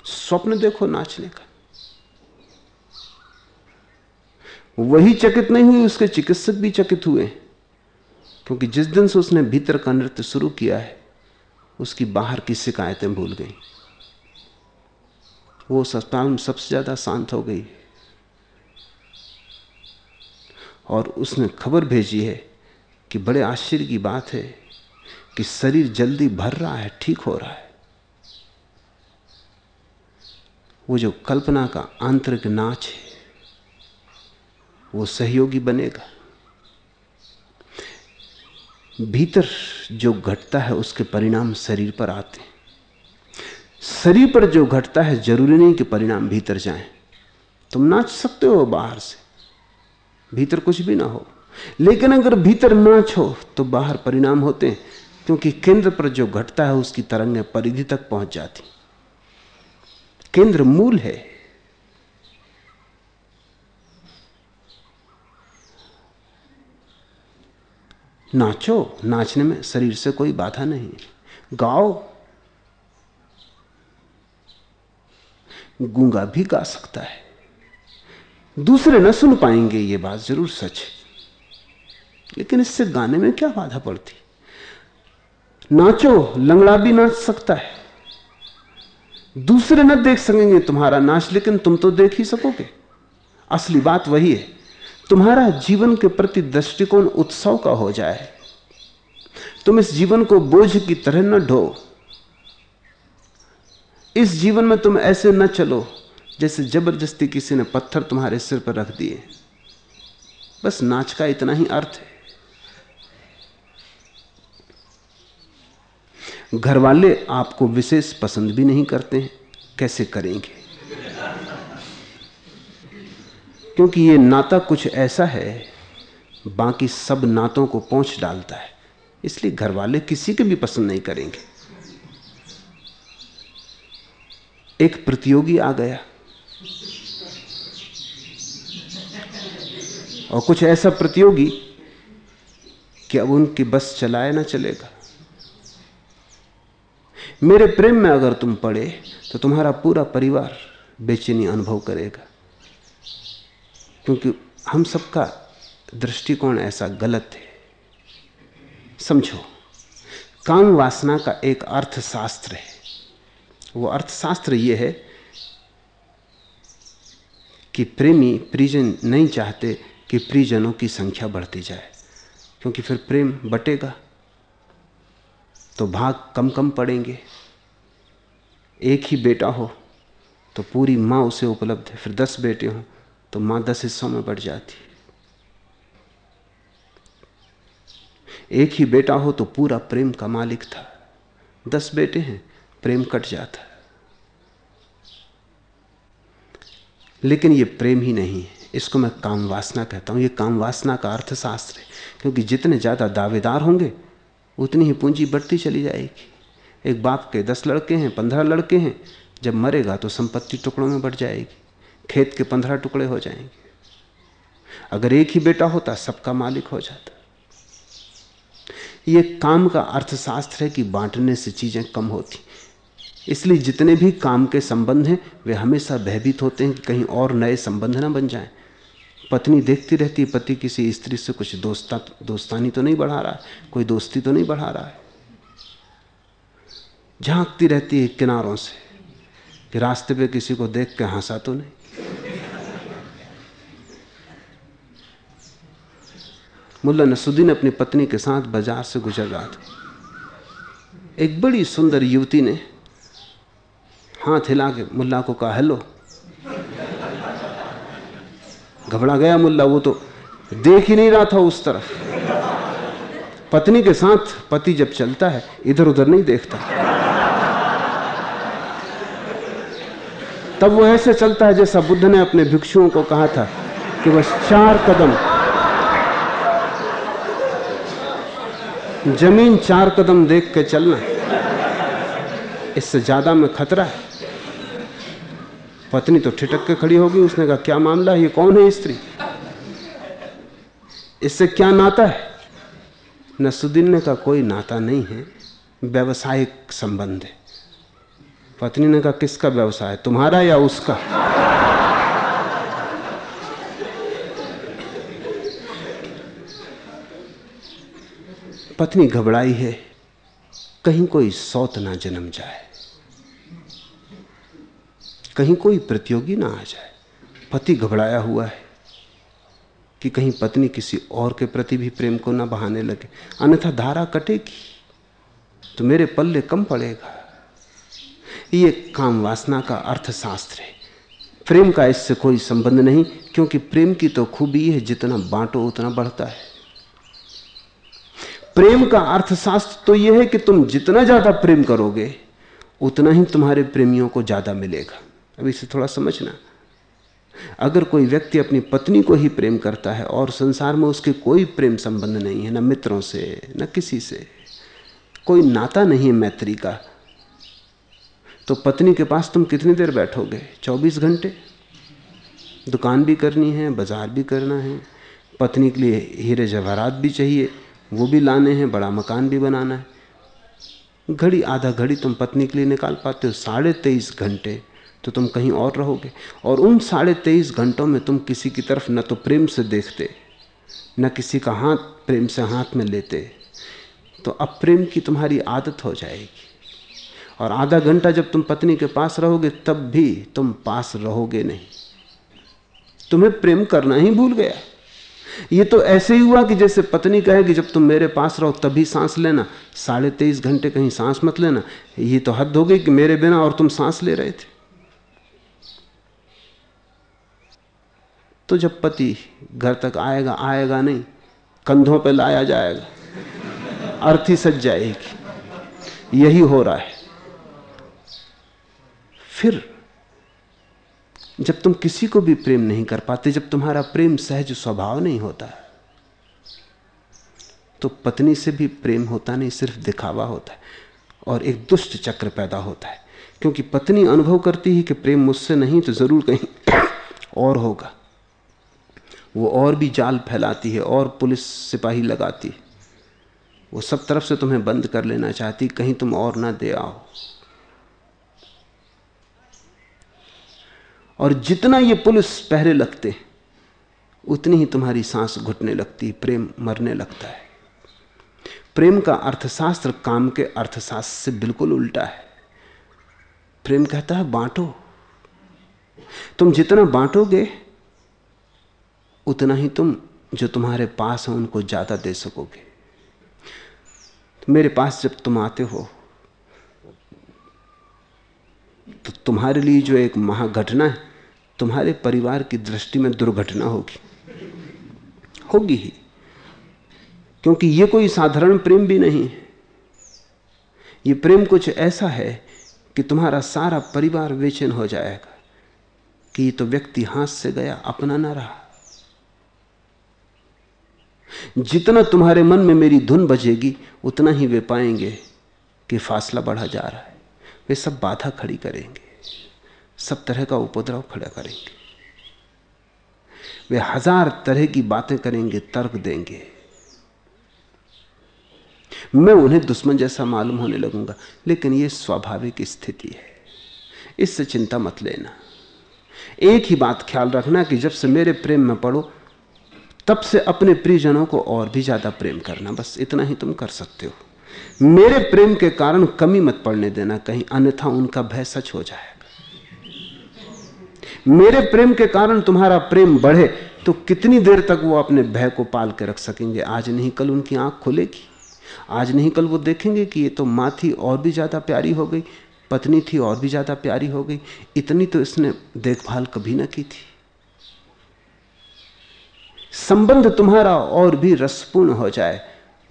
स्वप्न देखो नाचने का। वही चकित नहीं हुई उसके चिकित्सक भी चकित हुए क्योंकि जिस दिन से उसने भीतर का नृत्य शुरू किया है, उसकी बाहर की शिकायतें भूल गई। वो उस अस्पताल में सबसे ज़्यादा शांत हो गई। और उसने खबर भेजी है कि बड़े आश्चर्य की बात है कि शरीर जल्दी भर रहा है, ठीक हो रहा है। वो जो कल्पना का आंतरिक नाच है वो सहयोगी बनेगा। भीतर जो घटता है, उसके परिणाम शरीर पर आते हैं। शरीर पर जो घटता है, ज़रूरी नहीं कि परिणाम भीतर जाए। तुम नाच सकते हो बाहर से, भीतर कुछ भी ना हो। लेकिन अगर भीतर नाच हो तो बाहर परिणाम होते हैं, क्योंकि केंद्र पर जो घटता है, उसकी तरंगें परिधि तक पहुँच जाती। केंद्र मूल है। नाचो, नाचने में शरीर से कोई बाधा नहीं। गाओ। गूँगा भी गा सकता है। दूसरे न सुन पाएँगे ये बात, ज़रूर सच है। लेकिन इससे गाने में क्या बाधा पड़ती? नाचो, लंगड़ा भी नाच सकता है। दूसरे न देख सकेंगे तुम्हारा नाच, लेकिन तुम तो देख ही सकोगे। असली बात वही है। तुम्हारा जीवन के प्रति दृष्टिकोण उत्सव का हो जाए। तुम इस जीवन को बोझ की तरह न ढो। इस जीवन में तुम ऐसे न चलो जैसे ज़बरदस्ती किसी ने पत्थर तुम्हारे सिर पर रख दिए। बस नाच का इतना ही अर्थ है। घर वाले आपको विशेष पसंद भी नहीं करते हैं। कैसे करेंगे? क्योंकि ये नाता कुछ ऐसा है, बाकी सब नातों को पहुँच डालता है। इसलिए घर वाले किसी के भी पसंद नहीं करेंगे। एक प्रतियोगी आ गया। और कुछ ऐसा प्रतियोगी कि अब उनकी बस चलाए ना चलेगा। मेरे प्रेम में अगर तुम पड़े तो तुम्हारा पूरा परिवार बेचैनी अनुभव करेगा। क्योंकि हम सबका दृष्टिकोण ऐसा गलत है। समझो, काम वासना का एक अर्थशास्त्र है। वो अर्थशास्त्र ये है कि प्रेमी प्रिजन नहीं चाहते कि प्रिजनों की संख्या बढ़ती जाए, क्योंकि फिर प्रेम बटेगा तो भाग कम कम पड़ेंगे। एक ही बेटा हो तो पूरी माँ उसे उपलब्ध है, फिर दस बेटे हों तो माँ दस हिस्सों में बढ़ जाती एक ही बेटा हो तो पूरा प्रेम का मालिक था। दस बेटे हैं, प्रेम कट जाता लेकिन ये प्रेम ही नहीं है। इसको मैं काम वासना कहता हूँ। ये काम वासना का अर्थशास्त्र है। क्योंकि जितने ज़्यादा दावेदार होंगे, उतनी ही पूंजी बढ़ती चली जाएगी। एक बाप के दस लड़के हैं, पंद्रह लड़के हैं, जब मरेगा तो संपत्ति टुकड़ों में बढ़ जाएगी। खेत के पंद्रह टुकड़े हो जाएँगे। अगर एक ही बेटा होता, सबका मालिक हो जाता। यह काम का अर्थशास्त्र है कि बांटने से चीज़ें कम होती। इसलिए जितने भी काम के संबंध हैं, वे हमेशा भयभीत होते हैं कि कहीं और नए संबंध ना बन जाएँ। पत्नी देखती रहती है, पति किसी स्त्री से कुछ दोस्ता, दोस्तानी तो नहीं बढ़ा रहा है कोई दोस्ती तो नहीं बढ़ा रहा है। झांकती रहती है किनारों से कि रास्ते पे किसी को देख के हंसा तो नहीं। मुल्ला नसुद्दीन अपनी पत्नी के साथ बाज़ार से गुजर रहा था। एक बड़ी सुंदर युवती ने हाथ हिला के मुल्ला को कहा, हेलो। घबरा गया मुल्ला, वो तो देख ही नहीं रहा था उस तरफ़। पत्नी के साथ पति जब चलता है इधर उधर नहीं देखता। तब वो ऐसे चलता है जैसा बुद्ध ने अपने भिक्षुओं को कहा था कि बस चार कदम। ज़मीन चार कदम देख के चलना, इससे ज़्यादा में खतरा है। पत्नी तो ठिटक के खड़ी होगी, उसने कहा, क्या मामला है? ये कौन है स्त्री? इससे क्या नाता है? नसुद्दीन ने कहा, कोई नाता नहीं है, व्यवसायिक संबंध है। पत्नी ने कहा, किसका व्यवसाय है, तुम्हारा या उसका? पत्नी घबराई है, कहीं कोई सौत ना जन्म जाए, कहीं कोई प्रतियोगी ना आ जाए। पति घबराया हुआ है कि कहीं पत्नी किसी और के प्रति भी प्रेम को ना बहाने लगे। अन्यथा धारा कटेगी तो मेरे पल्ले कम पड़ेगा। ये काम वासना का अर्थशास्त्र है। प्रेम का इससे कोई संबंध नहीं, क्योंकि प्रेम की तो खूबी है, जितना बांटो उतना बढ़ता है। प्रेम का अर्थशास्त्र तो यह है कि तुम जितना ज़्यादा प्रेम करोगे, उतना ही तुम्हारे प्रेमियों को ज़्यादा मिलेगा। अब इसे थोड़ा समझना। अगर कोई व्यक्ति अपनी पत्नी को ही प्रेम करता है, और संसार में उसके कोई प्रेम संबंध नहीं है, न मित्रों से, न किसी से, कोई नाता नहीं है मैत्री का तो पत्नी के पास तुम कितनी देर बैठोगे? 24 घंटे। दुकान भी करनी है, बाज़ार भी करना है। पत्नी के लिए हीरे जवाहरात भी चाहिए, वो भी लाने हैं, बड़ा मकान भी बनाना है। घड़ी, आधा घड़ी तुम पत्नी के लिए निकाल पाते हो। साढ़े तेईस घंटे तो तुम कहीं और रहोगे। और उन साढ़े तेईस घंटों में तुम किसी की तरफ़ न तो प्रेम से देखते, न किसी का हाथ प्रेम से हाथ में लेते। तो अब प्रेम की तुम्हारी आदत हो जाएगी। और आधा घंटा जब तुम पत्नी के पास रहोगे, तब भी तुम पास रहोगे नहीं। तुम्हें प्रेम करना ही भूल गया। ये तो ऐसे ही हुआ कि जैसे पत्नी कहे कि जब तुम मेरे पास रहो, तभी सांस लेना। साढ़े तेईस घंटे कहीं सांस मत लेना। ये तो हद हो गई कि मेरे बिना और तुम सांस ले रहे थे। तो जब पति घर तक आएगा आएगा नहीं, कंधों पे लाया जाएगा, अर्थी सज जाएगी। यही हो रहा है। फिर जब तुम किसी को भी प्रेम नहीं कर पाते, जब तुम्हारा प्रेम सहज स्वभाव नहीं होता तो पत्नी से भी प्रेम होता नहीं, सिर्फ़ दिखावा होता है और एक दुष्ट चक्र पैदा होता है। क्योंकि पत्नी अनुभव करती है कि प्रेम मुझसे नहीं तो ज़रूर कहीं और होगा। वो और भी जाल फैलाती है, और पुलिस सिपाही लगाती है। वो सब तरफ़ से तुम्हें बंद कर लेना चाहती, कहीं तुम और ना दे आओ। और जितना ये पुलिस पहरे लगते उतनी ही तुम्हारी सांस घुटने लगती, प्रेम मरने लगता है। प्रेम का अर्थशास्त्र काम के अर्थशास्त्र से बिल्कुल उल्टा है। प्रेम कहता है, बांटो। तुम जितना बांटोगे, उतना ही तुम जो तुम्हारे पास है, उनको ज़्यादा दे सकोगे। मेरे पास जब तुम आते हो तो तुम्हारे लिए जो एक महाघटना है तुम्हारे परिवार की दृष्टि में दुर्घटना होगी। होगी ही। क्योंकि ये कोई साधारण प्रेम भी नहीं है। ये प्रेम कुछ ऐसा है कि तुम्हारा सारा परिवार वेचन हो जाएगा, कि ये तो व्यक्ति हाथ से गया, अपना ना रहा। जितना तुम्हारे मन में मेरी धुन बजेगी, उतना ही वे पाएँगे कि फासला बढ़ा जा रहा है। वे सब बाधा खड़ी करेंगे। सब तरह का उपद्रव खड़ा करेंगे। वे हज़ार तरह की बातें करेंगे, तर्क देंगे। मैं उन्हें दुश्मन जैसा मालूम होने लगूँगा, लेकिन यह स्वाभाविक स्थिति है। इससे चिंता मत लेना। एक ही बात ख्याल रखना कि जब से मेरे प्रेम में पड़ो, तब से अपने प्रियजनों को और भी ज़्यादा प्रेम करना। बस इतना ही तुम कर सकते हो। मेरे प्रेम के कारण कमी मत पड़ने देना, कहीं अन्यथा उनका भय सच हो जाएगा मेरे प्रेम के कारण तुम्हारा प्रेम बढ़े तो कितनी देर तक वो अपने भय को पाल के रख सकेंगे? आज नहीं कल उनकी आँख खुलेगी। आज नहीं कल वो देखेंगे कि ये तो माँ थी और भी ज़्यादा प्यारी हो गई, पत्नी थी और भी ज़्यादा प्यारी हो गई। इतनी तो इसने देखभाल कभी ना की थी। संबंध तुम्हारा और भी रसपूर्ण हो जाए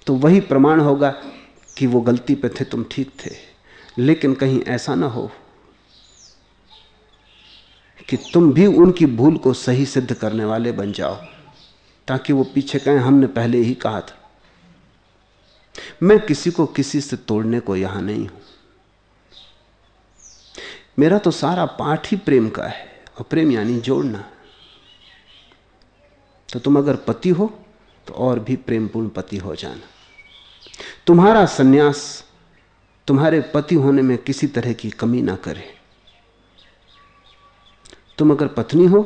तो वही प्रमाण होगा कि वो गलती पे थे, तुम ठीक थे। लेकिन कहीं ऐसा ना हो। कि तुम भी उनकी भूल को सही सिद्ध करने वाले बन जाओ, ताकि वो पीछे कहें, हमने पहले ही कहा था। मैं किसी को किसी से तोड़ने को यहाँ नहीं हूँ। मेरा तो सारा पाठ ही प्रेम का है, और प्रेम यानी जोड़ना। तो तुम अगर पति हो तो और भी प्रेमपूर्ण पति हो जाना। तुम्हारा सन्यास तुम्हारे पति होने में किसी तरह की कमी ना करे। तुम अगर पत्नी हो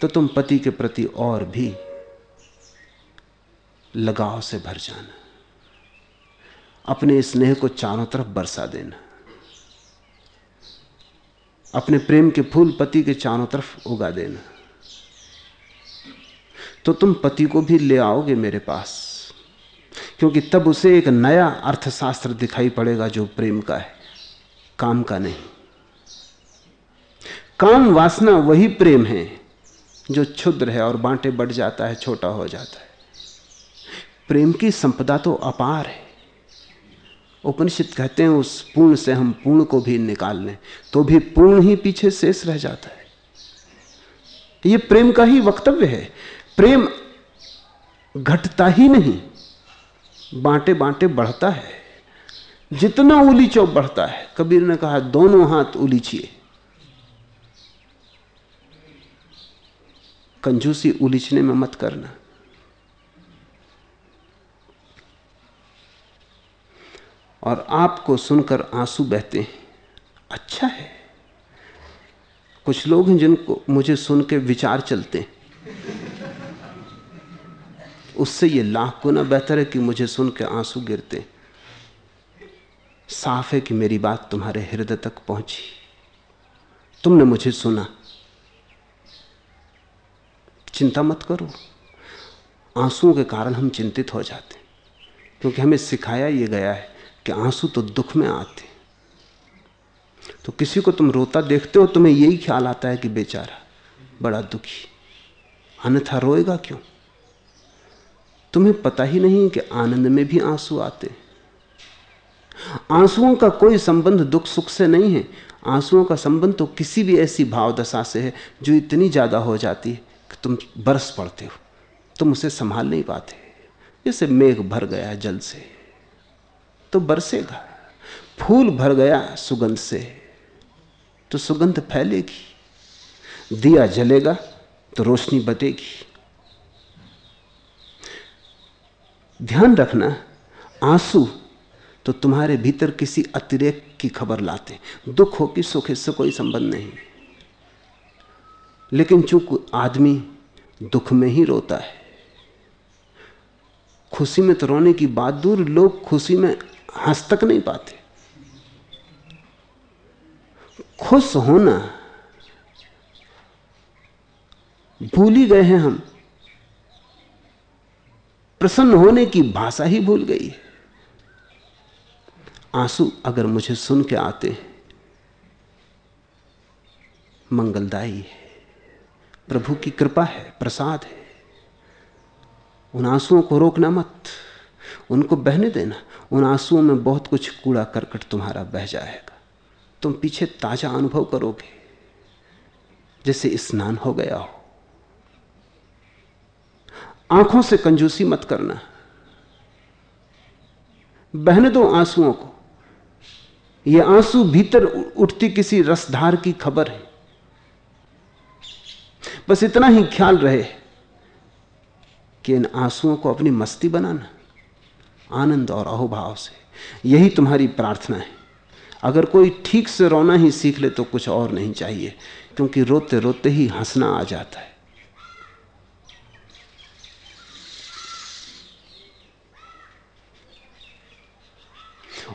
तो तुम पति के प्रति और भी लगाव से भर जाना। अपने स्नेह को चारों तरफ़ बरसा देना। अपने प्रेम के फूल पति के चारों तरफ़ उगा देना। तो तुम पति को भी ले आओगे मेरे पास, क्योंकि तब उसे एक नया अर्थशास्त्र दिखाई पड़ेगा जो प्रेम का है, काम का नहीं। काम वासना वही प्रेम है जो क्षुद्र है और बांटे बढ़ जाता है, छोटा हो जाता है। प्रेम की संपदा तो अपार है। उपनिषद कहते हैं, उस पूर्ण से हम पूर्ण को भी निकाल लें तो भी पूर्ण ही पीछे शेष रह जाता है। यह प्रेम का ही वक्तव्य है। प्रेम घटता ही नहीं, बांटे बांटे बढ़ता है। जितना उलीचो बढ़ता है। कबीर ने कहा, दोनों हाथ उलीचिए। कंजूसी उलीचने में मत करना। और आपको सुनकर आँसू बहते हैं। अच्छा है। कुछ लोग हैं जिनको मुझे सुन के विचार चलते हैं। उससे ये लाख गुना बेहतर है कि मुझे सुन के आँसू गिरते साफ़ है कि मेरी बात तुम्हारे हृदय तक पहुँची। तुमने मुझे सुना। चिंता मत करो। आंसुओं के कारण हम चिंतित हो जाते हैं, क्योंकि हमें सिखाया यह गया है कि आँसू तो दुख में आते तो किसी को तुम रोता देखते हो, तुम्हें यही ख्याल आता है कि बेचारा बड़ा दुखी, अन्यथा रोएगा क्यों? तुम्हें पता ही नहीं कि आनंद में भी आँसू आते आंसुओं का कोई संबंध दुख सुख से नहीं है। आंसुओं का संबंध तो किसी भी ऐसी भाव दशा से है जो इतनी ज़्यादा हो जाती है कि तुम बरस पड़ते हो, तुम उसे संभाल नहीं पाते जैसे मेघ भर गया जल से तो बरसेगा। फूल भर गया सुगंध से तो सुगंध फैलेगी। दिया जलेगा तो रोशनी बटेगी। ध्यान रखना, आँसू तो तुम्हारे भीतर किसी अतिरेक की खबर लाते दुख हो कि सुख इससे कोई संबंध नहीं। लेकिन चूँकि आदमी दुख में ही रोता है, खुशी में तो रोने की बात दूर, लोग खुशी में हंस तक नहीं पाते। खुश होना, भूल ही गए हैं हम। प्रसन्न होने की भाषा ही भूल गई है। आँसू अगर मुझे सुन के आते हैं, मंगलदायी है। प्रभु की कृपा है, प्रसाद है। उन आंसुओं को रोकना मत, उनको बहने देना, उन आंसुओं में बहुत कुछ कूड़ा करकट तुम्हारा बह जाएगा। तुम पीछे ताज़ा अनुभव करोगे, जैसे स्नान हो गया हो। आँखों से कंजूसी मत करना, बहने दो आंसुओं को। ये आँसू भीतर उठती किसी रसधार की खबर है। बस इतना ही ख्याल रहे कि इन आंसुओं को अपनी मस्ती बनाना, आनंद और अहोभाव से। यही तुम्हारी प्रार्थना है। अगर कोई ठीक से रोना ही सीख ले तो कुछ और नहीं चाहिए, क्योंकि रोते रोते ही हंसना आ जाता है।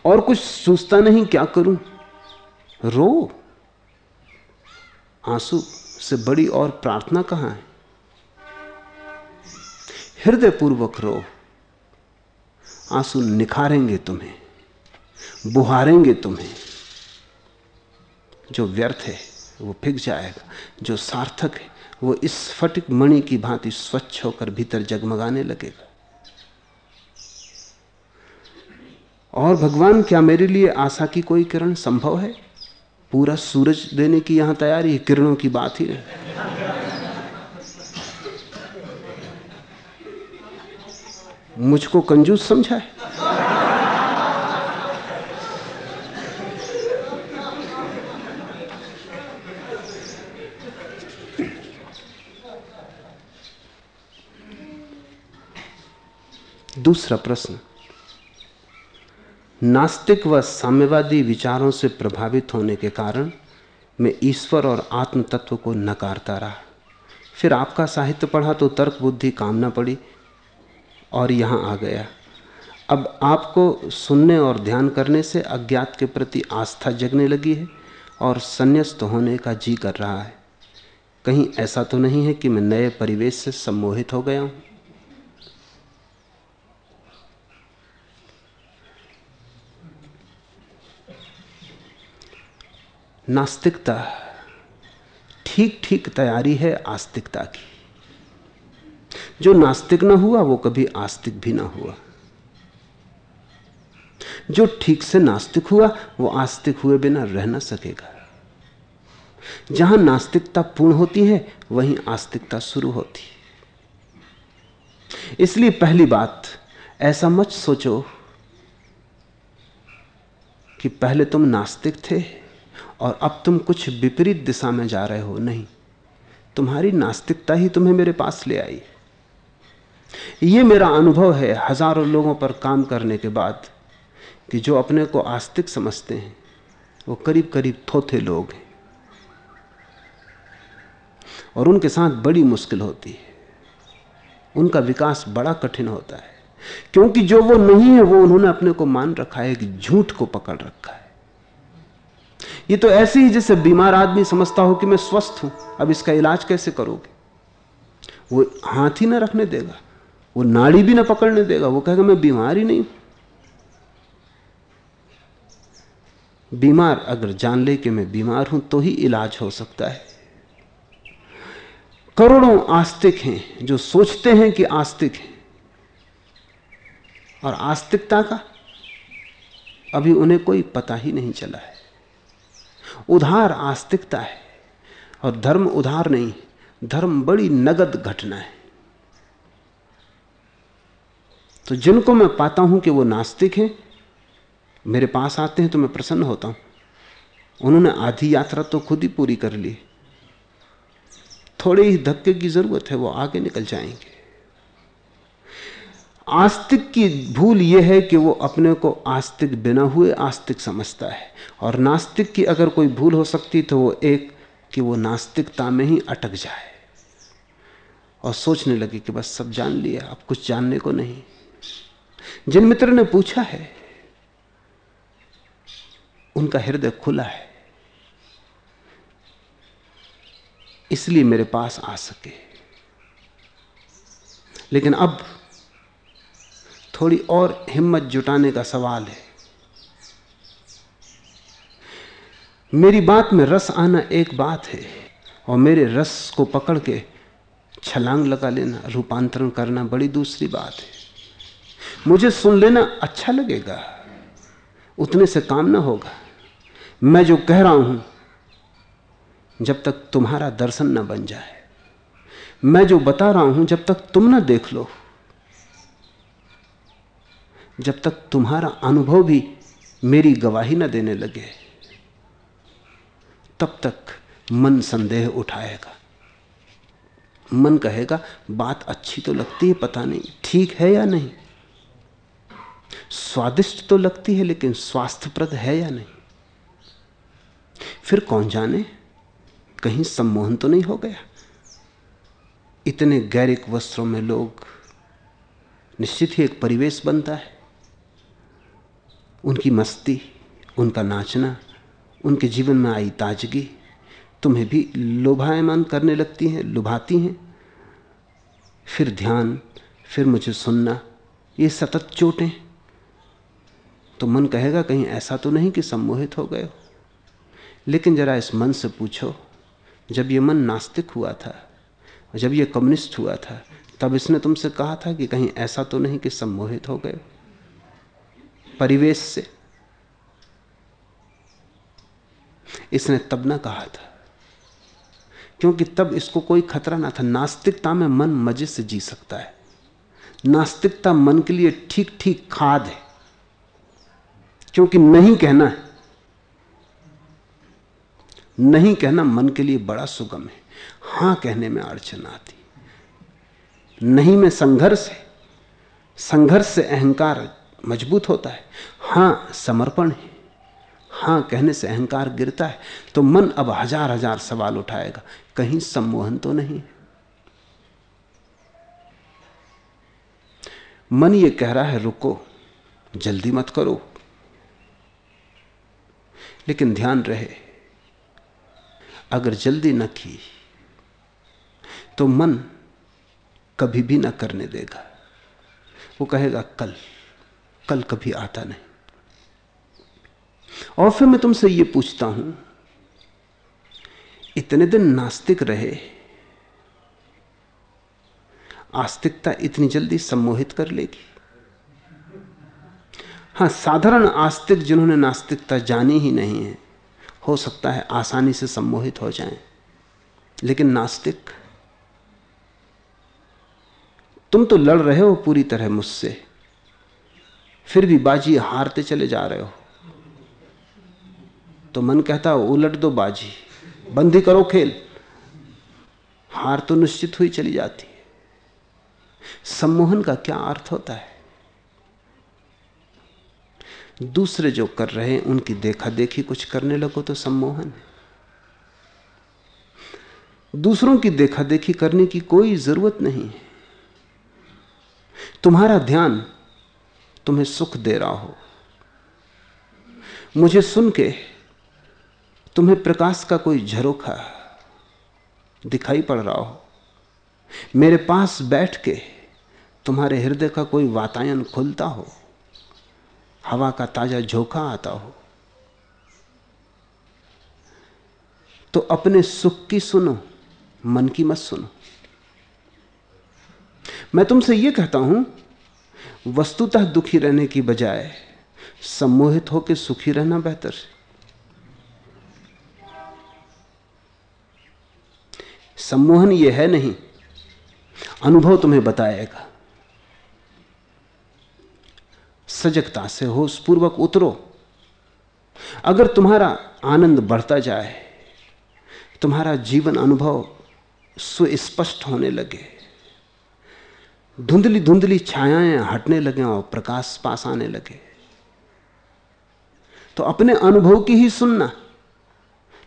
और कुछ सोचता नहीं, क्या करूँ? रो। आँसू से बड़ी और प्रार्थना कहाँ है? हृदय पूर्वक रो। आँसू निखारेंगे तुम्हें, बुहारेंगे तुम्हें। जो व्यर्थ है, वो फिक जाएगा। जो सार्थक है, वो इस फटिक मणि की भांति स्वच्छ होकर भीतर जगमगाने लगेगा। और भगवान, क्या मेरे लिए आशा की कोई किरण संभव है? पूरा सूरज देने की यहाँ तैयारी है, किरणों की बात ही है मुझको कंजूस समझा है। दूसरा प्रश्न नास्तिक व साम्यवादी विचारों से प्रभावित होने के कारण मैं ईश्वर और आत्म तत्व को नकारता रहा। फिर आपका साहित्य पढ़ा तो तर्क बुद्धि कामना पड़ी और यहाँ आ गया। अब आपको सुनने और ध्यान करने से अज्ञात के प्रति आस्था जगने लगी है और संन्यास्त होने का जी कर रहा है। कहीं ऐसा तो नहीं है कि मैं नए परिवेश से सम्मोहित हो गया हूँ। नास्तिकता ठीक ठीक तैयारी है आस्तिकता की। जो नास्तिक ना हुआ, वो कभी आस्तिक भी ना हुआ। जो ठीक से नास्तिक हुआ, वो आस्तिक हुए बिना रह ना सकेगा। जहाँ नास्तिकता पूर्ण होती है, वहीं आस्तिकता शुरू होती है। इसलिए पहली बात, ऐसा मत सोचो कि पहले तुम नास्तिक थे। और अब तुम कुछ विपरीत दिशा में जा रहे हो। नहीं, तुम्हारी नास्तिकता ही तुम्हें मेरे पास ले आई। ये मेरा अनुभव है हज़ारों लोगों पर काम करने के बाद कि जो अपने को आस्तिक समझते हैं, वो करीब करीब थोथे लोग हैं। और उनके साथ बड़ी मुश्किल होती है। उनका विकास बड़ा कठिन होता है, क्योंकि जो वो नहीं है, वो उन्होंने अपने को मान रखा है कि झूठ को पकड़ रखा है। ये तो ऐसे ही जैसे बीमार आदमी समझता हो कि मैं स्वस्थ हूँ। अब इसका इलाज कैसे करोगे? वो हाथ ही ना रखने देगा, वो नाड़ी भी ना पकड़ने देगा, वो कहेगा, मैं बीमार ही नहीं बीमार अगर जान ले कि मैं बीमार हूँ तो ही इलाज हो सकता है। करोड़ों आस्तिक हैं जो सोचते हैं कि आस्तिक हैं। और आस्तिकता का अभी उन्हें कोई पता ही नहीं चला है। उधार आस्तिकता है और धर्म उधार नहीं, धर्म बड़ी नगद घटना है। तो जिनको मैं पाता हूँ कि वो नास्तिक हैं, मेरे पास आते हैं तो मैं प्रसन्न होता हूँ। उन्होंने आधी यात्रा तो खुद ही पूरी कर ली। थोड़े ही धक्के की ज़रूरत है, वो आगे निकल जाएँगे। आस्तिक की भूल यह है कि वो अपने को आस्तिक बिना हुए आस्तिक समझता है। और नास्तिक की अगर कोई भूल हो सकती तो वो एक कि वो नास्तिकता में ही अटक जाए। और सोचने लगे कि बस सब जान लिया, अब कुछ जानने को नहीं। जिन मित्र ने पूछा है, उनका हृदय खुला है। इसलिए मेरे पास आ सके। लेकिन अब थोड़ी और हिम्मत जुटाने का सवाल है। मेरी बात में रस आना एक बात है और मेरे रस को पकड़ के छलांग लगा लेना, रूपांतरण करना बड़ी दूसरी बात है। मुझे सुन लेना अच्छा लगेगा, उतने से काम ना होगा। मैं जो कह रहा हूँ, जब तक तुम्हारा दर्शन न बन जाए। मैं जो बता रहा हूँ, जब तक तुम ना देख लो। जब तक तुम्हारा अनुभव भी मेरी गवाही न देने लगे, तब तक मन संदेह उठाएगा। मन कहेगा, बात अच्छी तो लगती है, पता नहीं ठीक है या नहीं। स्वादिष्ट तो लगती है, लेकिन स्वास्थ्यप्रद है या नहीं। फिर कौन जाने? कहीं सम्मोहन तो नहीं हो गया। इतने गैरिक वस्त्रों में लोग निश्चित ही एक परिवेश बनता है। उनकी मस्ती, उनका नाचना, उनके जीवन में आई ताजगी तुम्हें भी लोभायमान करने लगती हैं, लुभाती हैं। फिर ध्यान, फिर मुझे सुनना, ये सतत चोटें। तो मन कहेगा, कहीं ऐसा तो नहीं कि सम्मोहित हो गए हो? लेकिन जरा इस मन से पूछो, जब ये मन नास्तिक हुआ था, जब ये कम्युनिस्ट हुआ था, तब इसने तुमसे कहा था कि कहीं ऐसा तो नहीं कि सम्मोहित हो गए परिवेश से। इसने तब ना कहा था, क्योंकि तब इसको कोई खतरा ना था। नास्तिकता में मन मज़े से जी सकता है। नास्तिकता मन के लिए ठीक ठीक खाद है, क्योंकि नहीं कहना है। नहीं कहना मन के लिए बड़ा सुगम है। हाँ कहने में अड़चन आती। नहीं में संघर्ष है। संघर्ष से अहंकार मज़बूत होता है। हाँ, समर्पण है। हाँ, कहने से अहंकार गिरता है। तो मन अब हज़ार हज़ार सवाल उठाएगा। कहीं सम्मोहन तो नहीं मन ये कह रहा है, रुको, जल्दी मत करो। लेकिन ध्यान रहे, अगर जल्दी न की तो मन कभी भी ना करने देगा। वो कहेगा, कल। कल कभी आता नहीं। और फिर मैं तुमसे ये पूछता हूँ, इतने दिन नास्तिक रहे, आस्तिकता इतनी जल्दी सम्मोहित कर लेगी? हाँ, साधारण आस्तिक जिन्होंने नास्तिकता जानी ही नहीं है, हो सकता है आसानी से सम्मोहित हो जाएँ। लेकिन नास्तिक, तुम तो लड़ रहे हो पूरी तरह मुझसे। फिर भी बाजी हारते चले जा रहे हो। तो मन कहता है, उलट दो बाजी, बंदी करो खेल। हार तो निश्चित हुई चली जाती है। सम्मोहन का क्या अर्थ होता है? दूसरे जो कर रहे हैं, उनकी देखा देखी कुछ करने लगो तो सम्मोहन है। दूसरों की देखा देखी करने की कोई ज़रूरत नहीं है। तुम्हारा ध्यान तुम्हें सुख दे रहा हो। मुझे सुन के तुम्हें प्रकाश का कोई झरोखा दिखाई पड़ रहा हो। मेरे पास बैठ के तुम्हारे हृदय का कोई वातायन खुलता हो। हवा का ताज़ा झोंका आता हो। तो अपने सुख की सुनो, मन की मत सुनो। मैं तुमसे यह कहता हूँ वस्तुतः दुखी रहने की बजाय सम्मोहित होकर सुखी रहना बेहतर है। सम्मोहन यह है नहीं, अनुभव तुम्हें बताएगा। सजगता से होशपूर्वक उतरो। अगर तुम्हारा आनंद बढ़ता जाए, तुम्हारा जीवन अनुभव सुस्पष्ट होने लगे। धुंधली धुंधली छायाएँ हटने लगे और प्रकाश पास आने लगे। तो अपने अनुभव की ही सुनना।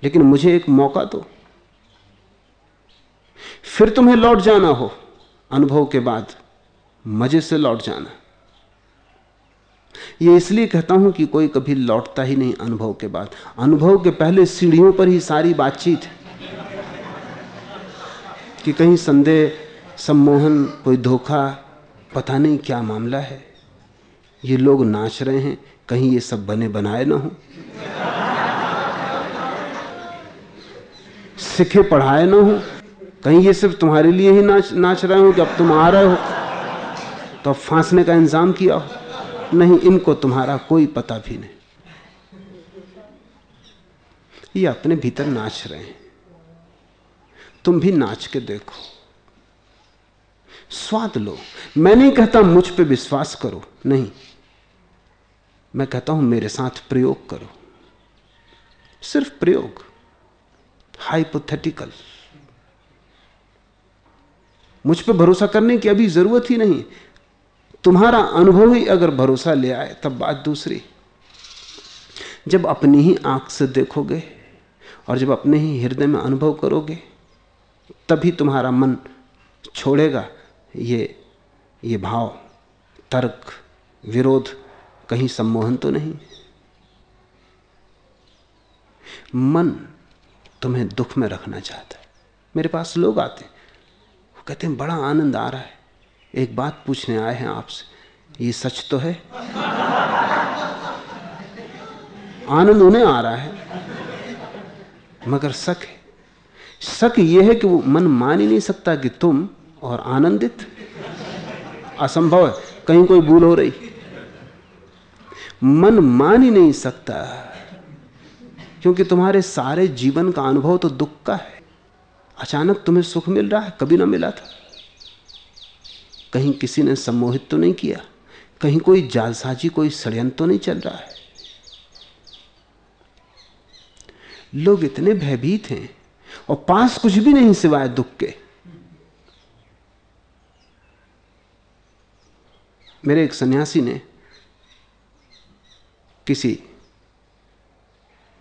लेकिन मुझे एक मौका दो। फिर तुम्हें लौट जाना हो। अनुभव के बाद मज़े से लौट जाना। यह इसलिए कहता हूँ कि कोई कभी लौटता ही नहीं अनुभव के बाद। अनुभव के पहले सीढ़ियों पर ही सारी बातचीत कि कहीं संदेह सम्मोहन, कोई धोखा, पता नहीं क्या मामला है। ये लोग नाच रहे हैं, कहीं ये सब बने बनाए ना हो। सिखे पढ़ाए ना हो, कहीं ये सिर्फ़ तुम्हारे लिए ही नाच नाच रहे हो कि अब तुम आ रहे हो तो अब फांसने का इंतज़ाम किया हो। नहीं, इनको तुम्हारा कोई पता भी नहीं। ये अपने भीतर नाच रहे हैं। तुम भी नाच के देखो। स्वाद लो। मैं नहीं कहता मुझ पे विश्वास करो। नहीं। मैं कहता हूँ मेरे साथ प्रयोग करो। सिर्फ़ प्रयोग। हाइपोथेटिकल मुझ पर भरोसा करने की अभी ज़रूरत ही नहीं। तुम्हारा अनुभव ही अगर भरोसा ले आए, तब बात दूसरी। जब अपनी ही आँख से देखोगे और जब अपने ही हृदय में अनुभव करोगे, तभी तुम्हारा मन छोड़ेगा। ये ये भाव, तर्क, विरोध, कहीं सम्मोहन तो नहीं? मन तुम्हें दुख में रखना चाहता है। मेरे पास लोग आते वो कहते हैं, बड़ा आनंद आ रहा है। एक बात पूछने आए हैं आपसे, ये सच तो है? आनंद उन्हें आ रहा है, मगर शक है। शक यह है कि वो मन मान ही नहीं सकता कि तुम और आनंदित? असंभव है। कहीं कोई भूल हो रही? मन मान ही नहीं सकता, क्योंकि तुम्हारे सारे जीवन का अनुभव तो दुख का है। अचानक तुम्हें सुख मिल रहा है, कभी ना मिला था। कहीं किसी ने सम्मोहित तो नहीं किया, कहीं कोई जालसाजी, कोई षड्यंत्र तो नहीं चल रहा है। लोग इतने भयभीत हैं और पास कुछ भी नहीं सिवाय दुख के। मेरे एक सन्यासी ने किसी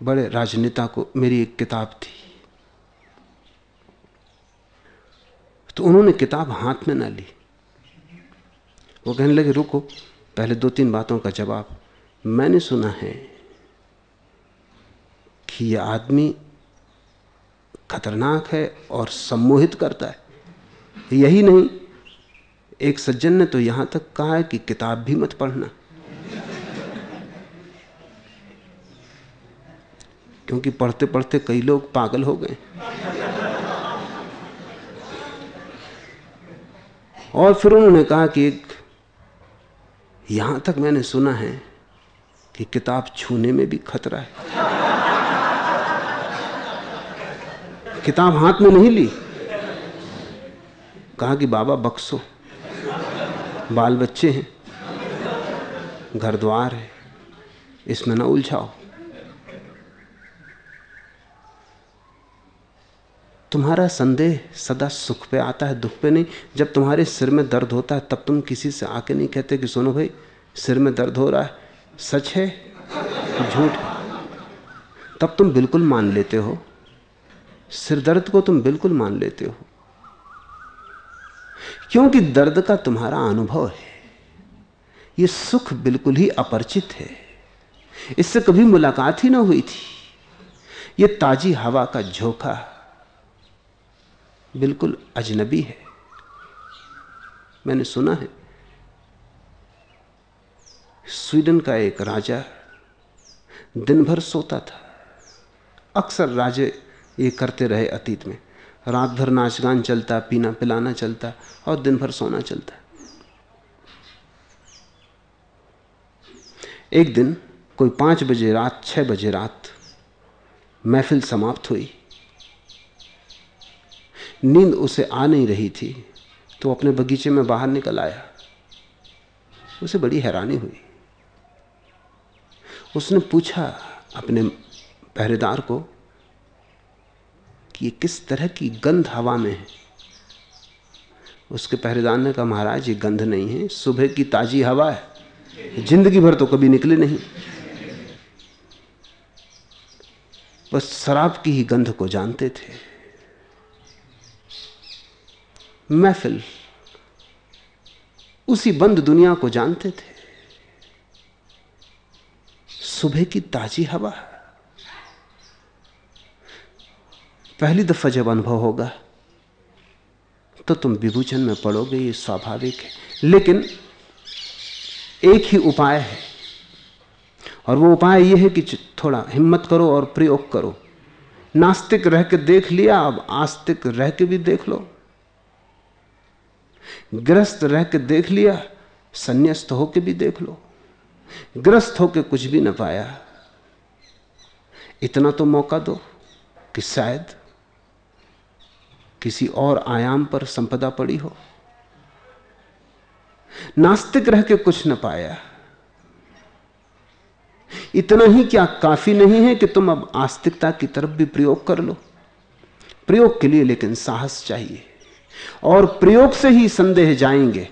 बड़े राजनेता को मेरी एक किताब थी तो उन्होंने किताब हाथ में ना ली। वो कहने लगे, रुको, पहले दो तीन बातों का जवाब। मैंने सुना है कि यह आदमी खतरनाक है और सम्मोहित करता है। यही नहीं एक सज्जन ने तो यहाँ तक कहा है कि किताब भी मत पढ़ना। क्योंकि पढ़ते पढ़ते कई लोग पागल हो गए। और फिर उन्होंने कहा कि एक, यहाँ तक मैंने सुना है कि किताब छूने में भी खतरा है। किताब हाथ में नहीं ली। कहा कि बाबा बक्सो बाल बच्चे हैं। घर द्वार है। इसमें ना उलझाओ। तुम्हारा संदेह सदा सुख पे आता है, दुख पे नहीं। जब तुम्हारे सिर में दर्द होता है, तब तुम किसी से आके नहीं कहते कि, सुनो भाई, सिर में दर्द हो रहा है। सच है? झूठ तब तुम बिल्कुल मान लेते हो। सिर दर्द को तुम बिल्कुल मान लेते हो। क्योंकि दर्द का तुम्हारा अनुभव है। यह सुख बिल्कुल ही अपरिचित है। इससे कभी मुलाकात ही ना हुई थी। यह ताजी हवा का झोंका बिल्कुल अजनबी है। मैंने सुना है, स्वीडन का एक राजा दिन भर सोता था। अक्सर राजे ये करते रहे अतीत में। रात भर नाच गान चलता, पीना पिलाना चलता और दिन भर सोना चलता। एक दिन कोई पाँच बजे रात, छह बजे रात महफिल समाप्त हुई। नींद उसे आ नहीं रही थी तो अपने बगीचे में बाहर निकल आया। उसे बड़ी हैरानी हुई। उसने पूछा अपने पहरेदार कि ये किस तरह की गंध हवा में है? उसके पहरेदार ने कहा, महाराज, ये गंध नहीं है, सुबह की ताजी हवा है। ज़िंदगी भर तो कभी निकले नहीं। बस शराब की ही गंध को जानते थे। महफिल उसी बंद दुनिया को जानते थे। सुबह की ताजी हवा पहली दफ़ा जब अनुभव होगा तो तुम विभूचन में पड़ोगे, ये स्वाभाविक है। लेकिन एक ही उपाय है, और वो उपाय ये है कि थोड़ा हिम्मत करो और प्रयोग करो। नास्तिक रह के देख लिया, अब आस्तिक रह के भी देख लो। ग्रस्त रह के देख लिया, संन्यास्त होके भी देख लो। ग्रस्त होके कुछ भी ना पाया। इतना तो मौका दो कि शायद किसी और आयाम पर संपदा पड़ी हो। नास्तिक रह के कुछ न पाया। इतना ही क्या काफ़ी नहीं है कि तुम अब आस्तिकता की तरफ़ भी प्रयोग कर लो। प्रयोग के लिए लेकिन साहस चाहिए। और प्रयोग से ही संदेह जाएँगे।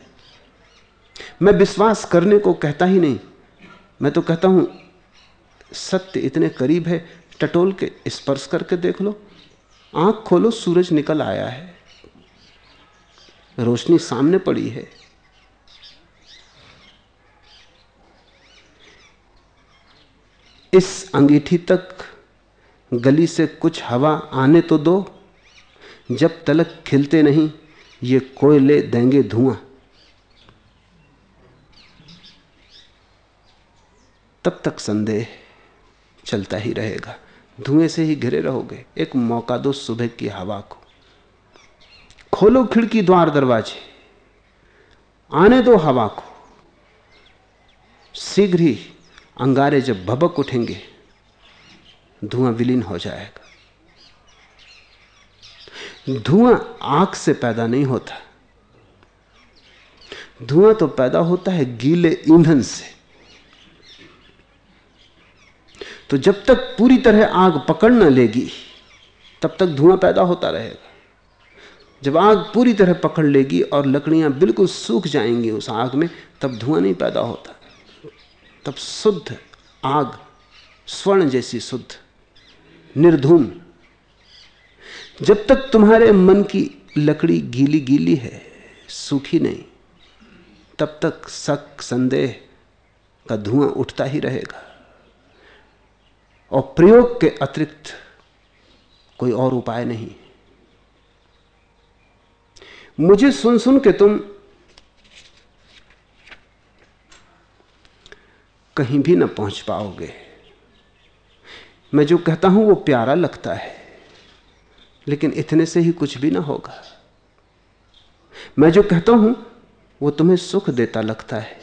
मैं विश्वास करने को कहता ही नहीं। मैं तो कहता हूँ, सत्य इतने करीब है, टटोल के, स्पर्श करके देख लो। आँख खोलो, सूरज निकल आया है। रोशनी सामने पड़ी है। इस अंगीठी तक गली से कुछ हवा आने तो दो। जब तलक खिलते नहीं, ये कोयले देंगे धुआँ। तब तक संदेह चलता ही रहेगा। धुएँ से ही घिरे रहोगे। एक मौका दो सुबह की हवा को। खोलो खिड़की द्वार दरवाजे। आने दो हवा को। शीघ्र ही अंगारे जब भबक उठेंगे, धुआँ विलीन हो जाएगा। धुआँ आग से पैदा नहीं होता। धुआँ तो पैदा होता है गीले ईंधन से। तो जब तक पूरी तरह आग पकड़ न लेगी, तब तक धुआँ पैदा होता रहेगा। जब आग पूरी तरह पकड़ लेगी और लकड़ियाँ बिल्कुल सूख जाएँगी उस आग में, तब धुआँ नहीं पैदा होता। तब शुद्ध आग, स्वर्ण जैसी शुद्ध, निर्धूम। जब तक तुम्हारे मन की लकड़ी गीली गीली है, सूखी नहीं, तब तक शक, संदेह का धुआँ उठता ही रहेगा। और प्रयोग के अतिरिक्त कोई और उपाय नहीं। मुझे सुन सुन के तुम कहीं भी ना पहुँच पाओगे। मैं जो कहता हूँ वो प्यारा लगता है, लेकिन इतने से ही कुछ भी ना होगा। मैं जो कहता हूँ वो तुम्हें सुख देता लगता है,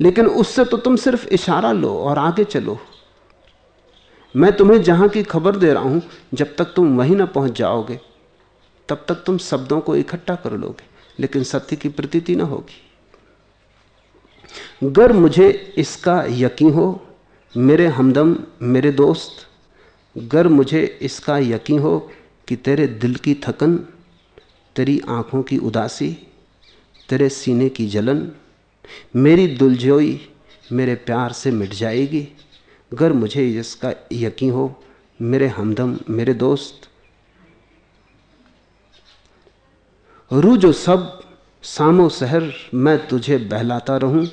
लेकिन उससे तो तुम सिर्फ़ इशारा लो और आगे चलो। मैं तुम्हें जहाँ की खबर दे रहा हूँ, जब तक तुम वहीं ना पहुँच जाओगे, तब तक तुम शब्दों को इकट्ठा कर लोगे, लेकिन सत्य की प्रतीति ना होगी। अगर मुझे इसका यकीन हो, मेरे हमदम, मेरे दोस्त गर मुझे इसका यकीन हो कि तेरे दिल की थकन, तेरी आँखों की उदासी, तेरे सीने की जलन, मेरी दुलझोई मेरे प्यार से मिट जाएगी अगर मुझे इसका यकीन हो, मेरे हमदम, मेरे दोस्त, रू जो सब, सामो शहर मैं तुझे बहलाता रहूँ।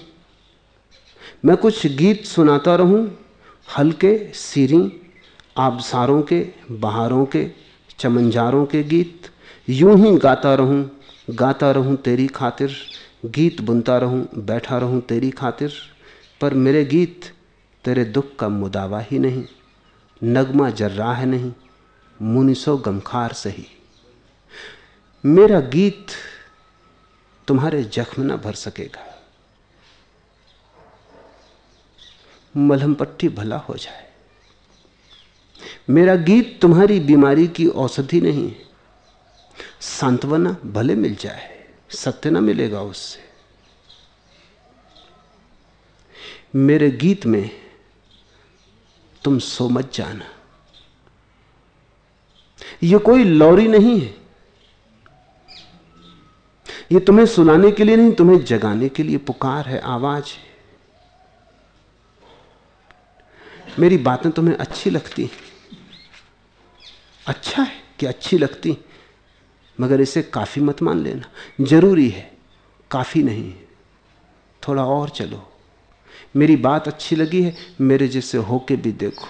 मैं कुछ गीत सुनाता रहूँ, हल्के सीरी आबसारों के, बहारों के, चमनजारों के गीत। यूँ ही गाता रहूँ गाता रहूँ तेरी खातिर, गीत बुनता रहूँ, बैठा रहूँ तेरी खातिर। पर मेरे गीत तेरे दुख का मुदावा ही नहीं, नगमा जर्राह नहीं मुनिसो गमखार सही। मेरा गीत तुम्हारे जख्म ना भर सकेगा। मलहम पट्टी भला हो जाए। मेरा गीत तुम्हारी बीमारी की औषधि नहीं है। सांत्वना भले मिल जाए, सत्य ना मिलेगा उससे। मेरे गीत में तुम सो मत जाना। यह कोई लौरी नहीं है। यह तुम्हें सुनाने के लिए नहीं, तुम्हें जगाने के लिए पुकार है, आवाज़ है। मेरी बातें तुम्हें अच्छी लगती अच्छा है कि अच्छी लगती मगर इसे काफ़ी मत मान लेना। ज़रूरी है, काफ़ी नहीं थोड़ा और चलो। मेरी बात अच्छी लगी है, मेरे जैसे होके भी देखो।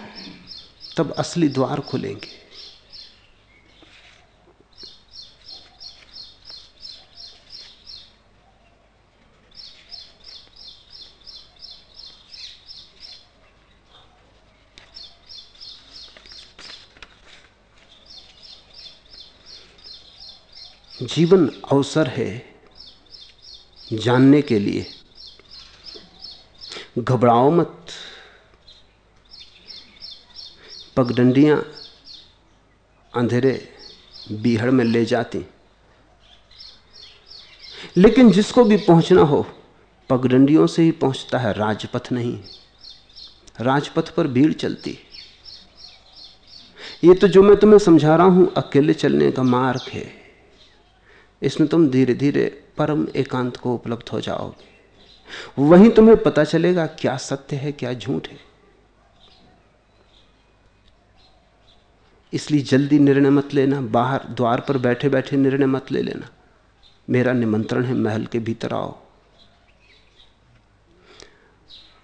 तब असली द्वार खुलेंगे। जीवन अवसर है जानने के लिए। घबराओ मत। पगडंडियाँ अंधेरे बीहड़ में ले जाती। लेकिन जिसको भी पहुँचना हो, पगडंडियों से ही पहुँचता है। राजपथ नहीं, राजपथ पर भीड़ चलती। ये तो जो मैं तुम्हें समझा रहा हूँ, अकेले चलने का मार्ग है। इसमें तुम धीरे धीरे परम एकांत को उपलब्ध हो जाओगे। वहीं तुम्हें पता चलेगा क्या सत्य है, क्या झूठ है। इसलिए जल्दी निर्णय मत लेना, बाहर द्वार पर बैठे बैठे निर्णय मत ले लेना। मेरा निमंत्रण है, महल के भीतर आओ।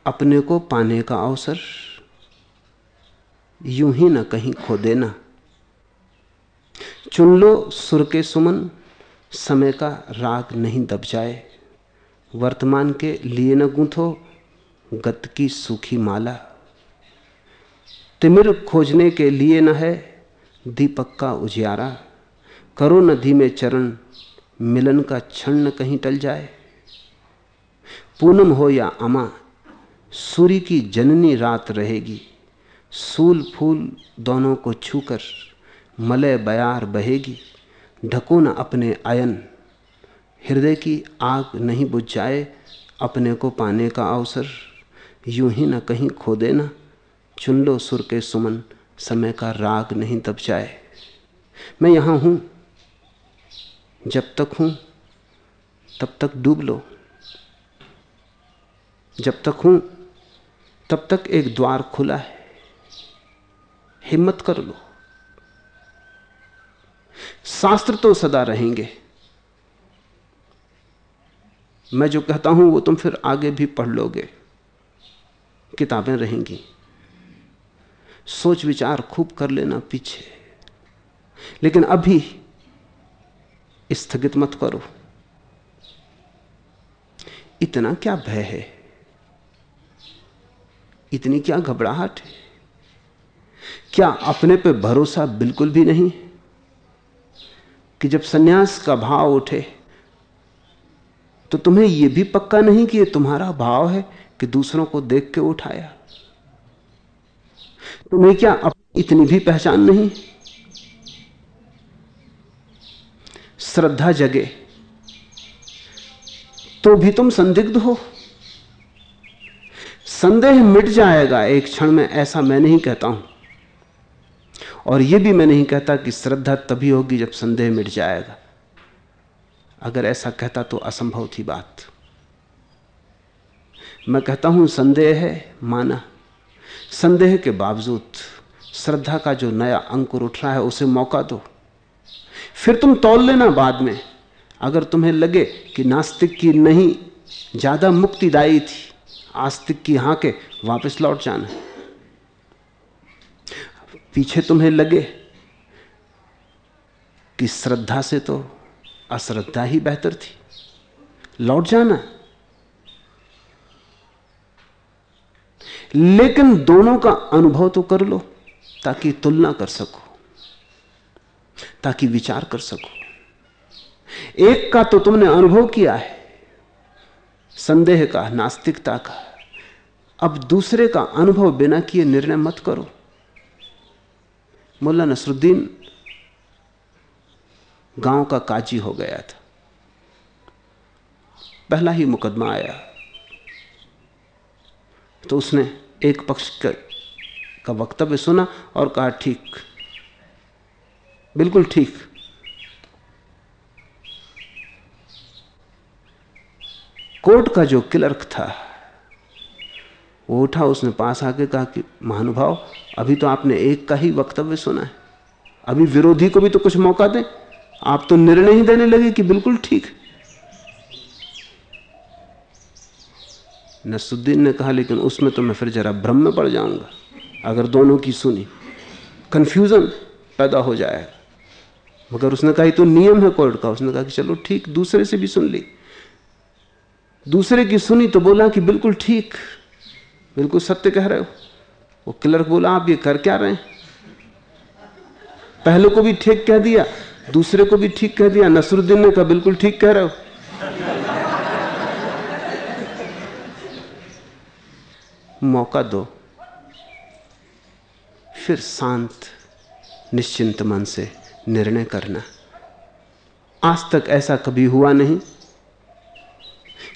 अपने को पाने का अवसर यूँ ही ना कहीं खो देना। चुन लो सुर के सुमन, समय का राग नहीं दब जाए। वर्तमान के लिए न गूंथो, गत की सूखी माला। तिमिर खोजने के लिए न है, दीपक का उजियारा। करो नदी में चरण, मिलन का क्षण न कहीं टल जाए। पूनम हो या अमा, सूर्य की जननी रात रहेगी। सूल फूल दोनों को छूकर, मलय बयार बहेगी। ढको न अपने आयन हृदय की आग नहीं बुझ जाए अपने को पाने का अवसर। यूँ ही न कहीं खो देना, चुन लो सुर के सुमन, समय का राग नहीं दब जाए। मैं यहाँ हूँ, जब तक हूँ, तब तक डूब लो। जब तक हूँ, तब तक एक द्वार खुला है, हिम्मत कर लो। शास्त्र तो सदा रहेंगे। मैं जो कहता हूँ, वो तुम फिर आगे भी पढ़ लोगे। किताबें रहेंगी। सोच विचार खूब कर लेना पीछे। लेकिन अभी स्थगित मत करो। इतना क्या भय है? इतनी क्या घबराहट है? क्या अपने पे भरोसा बिल्कुल भी नहीं? कि जब सन्यास का भाव उठे तो तुम्हें यह भी पक्का नहीं कि यह तुम्हारा भाव है कि दूसरों को देख के उठाया? तुम्हें क्या अपनी इतनी भी पहचान नहीं? श्रद्धा जगे। तो भी तुम संदिग्ध हो। संदेह मिट जाएगा एक क्षण में, ऐसा मैं नहीं कहता हूँ। और यह भी मैं नहीं कहता कि श्रद्धा तभी होगी जब संदेह मिट जाएगा। अगर ऐसा कहता तो असंभव थी बात। मैं कहता हूँ, संदेह है, माना। संदेह के बावजूद श्रद्धा का जो नया अंकुर उठ रहा है, उसे मौका दो। फिर तुम तोल लेना बाद में। अगर तुम्हें लगे कि नास्तिक की नहीं, ज़्यादा मुक्तिदायी थी, आस्तिक की हाँ के वापस लौट जाना। पीछे तुम्हें लगे कि श्रद्धा से तो अश्रद्धा ही बेहतर थी। लौट जाना। लेकिन दोनों का अनुभव तो कर लो, ताकि तुलना कर सको, ताकि विचार कर सको। एक का तो तुमने अनुभव किया है, संदेह का, नास्तिकता का। अब दूसरे का अनुभव बिना किए निर्णय मत करो। मुल्ला नसरुद्दीन गाँव का काजी हो गया था। पहला ही मुकदमा आया। तो उसने एक पक्ष का, का वक्तव्य सुना और कहा ठीक। बिल्कुल ठीक। कोर्ट का जो क्लर्क था वो उठा उसने पास आके कहा कि महानुभाव अभी तो आपने एक का ही वक्तव्य सुना है। अभी विरोधी को भी तो कुछ मौका दें। आप तो निर्णय ही देने लगे कि बिल्कुल ठीक नसुद्दीन ने कहा, लेकिन उसमें तो मैं फिर जरा भ्रम में पड़ जाऊँगा। अगर दोनों की सुनी कंफ्यूजन पैदा हो जाएगा। मगर उसने कहा तो नियम है कोर्ट का। उसने कहा कि, चलो ठीक, दूसरे से भी सुन ली। दूसरे की सुनी तो बोला कि, बिल्कुल ठीक, बिल्कुल सत्य कह रहे हो। वो क्लर्क बोला, आप ये कर क्या रहे हैं? पहले को भी ठीक कह दिया। दूसरे को भी ठीक कह दिया, नसरुद्दीन ने कहा, बिल्कुल ठीक कह रहे हो। मौका दो। फिर शांत, निश्चिंत मन से निर्णय करना। आज तक ऐसा कभी हुआ नहीं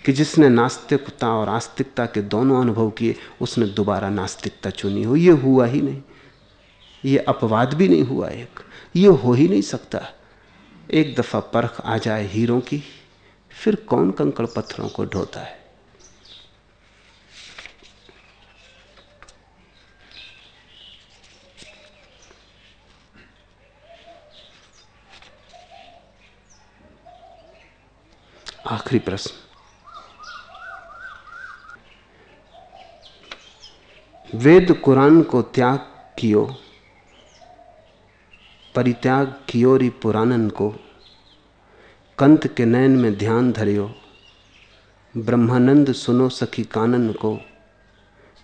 कि जिसने नास्तिकता और आस्तिकता के दोनों अनुभव किए, उसने दोबारा नास्तिकता चुनी हो। यह हुआ ही नहीं। ये अपवाद भी नहीं हुआ एक। ये हो ही नहीं सकता। एक दफ़ा परख आ जाए हीरों की, फिर कौन कंकड़ पत्थरों को ढोता है? आखिरी प्रश्न। वेद कुरान को त्याग कियो परित्याग कियोरी पुराणन को। कंत के नयन में ध्यान धरियो। ब्रह्मानंद सुनो सखी कानन को।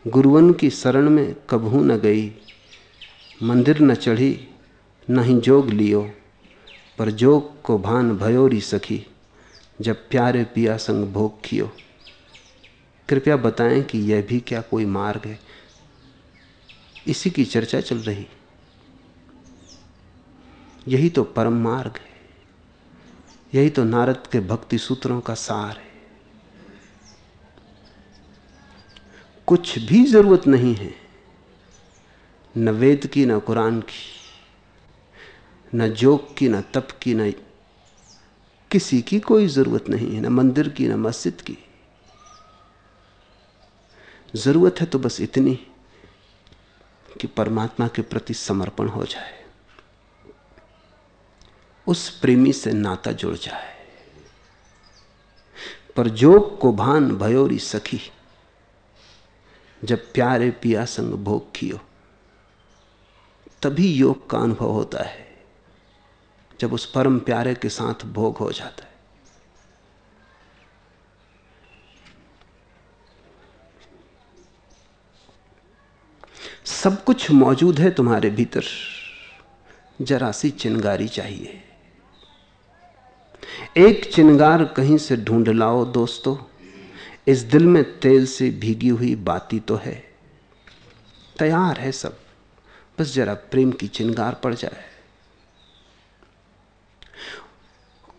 गुरुवन की शरण में कभू न गई। मंदिर न चढ़ी न ही जोग लियो। पर जोग को भान भयोरी सखी, जब प्यारे पिया संग भोग कियो। कृपया बताएँ कि यह भी क्या कोई मार्ग है? इसी की चर्चा चल रही। यही तो परम मार्ग है। यही तो नारद के भक्ति सूत्रों का सार है। कुछ भी ज़रूरत नहीं है। न वेद की, न कुरान की, न जोग की, न तप की, न किसी की कोई ज़रूरत नहीं है, न मंदिर की, न मस्जिद की। ज़रूरत है तो बस इतनी कि परमात्मा के प्रति समर्पण हो जाए। उस प्रेमी से नाता जुड़ जाए। पर जोग को भान भयोरी सखी, जब प्यारे पिया संग भोग कियो, तभी योग का अनुभव होता है, जब उस परम प्यारे के साथ भोग हो जाता है। सब कुछ मौजूद है तुम्हारे भीतर, जरा सी चिंगारी चाहिए। एक चिंगार कहीं से ढूंढ लाओ दोस्तों। इस दिल में तेल से भीगी हुई बाती तो है। तैयार है सब, बस जरा प्रेम की चिंगार पड़ जाए।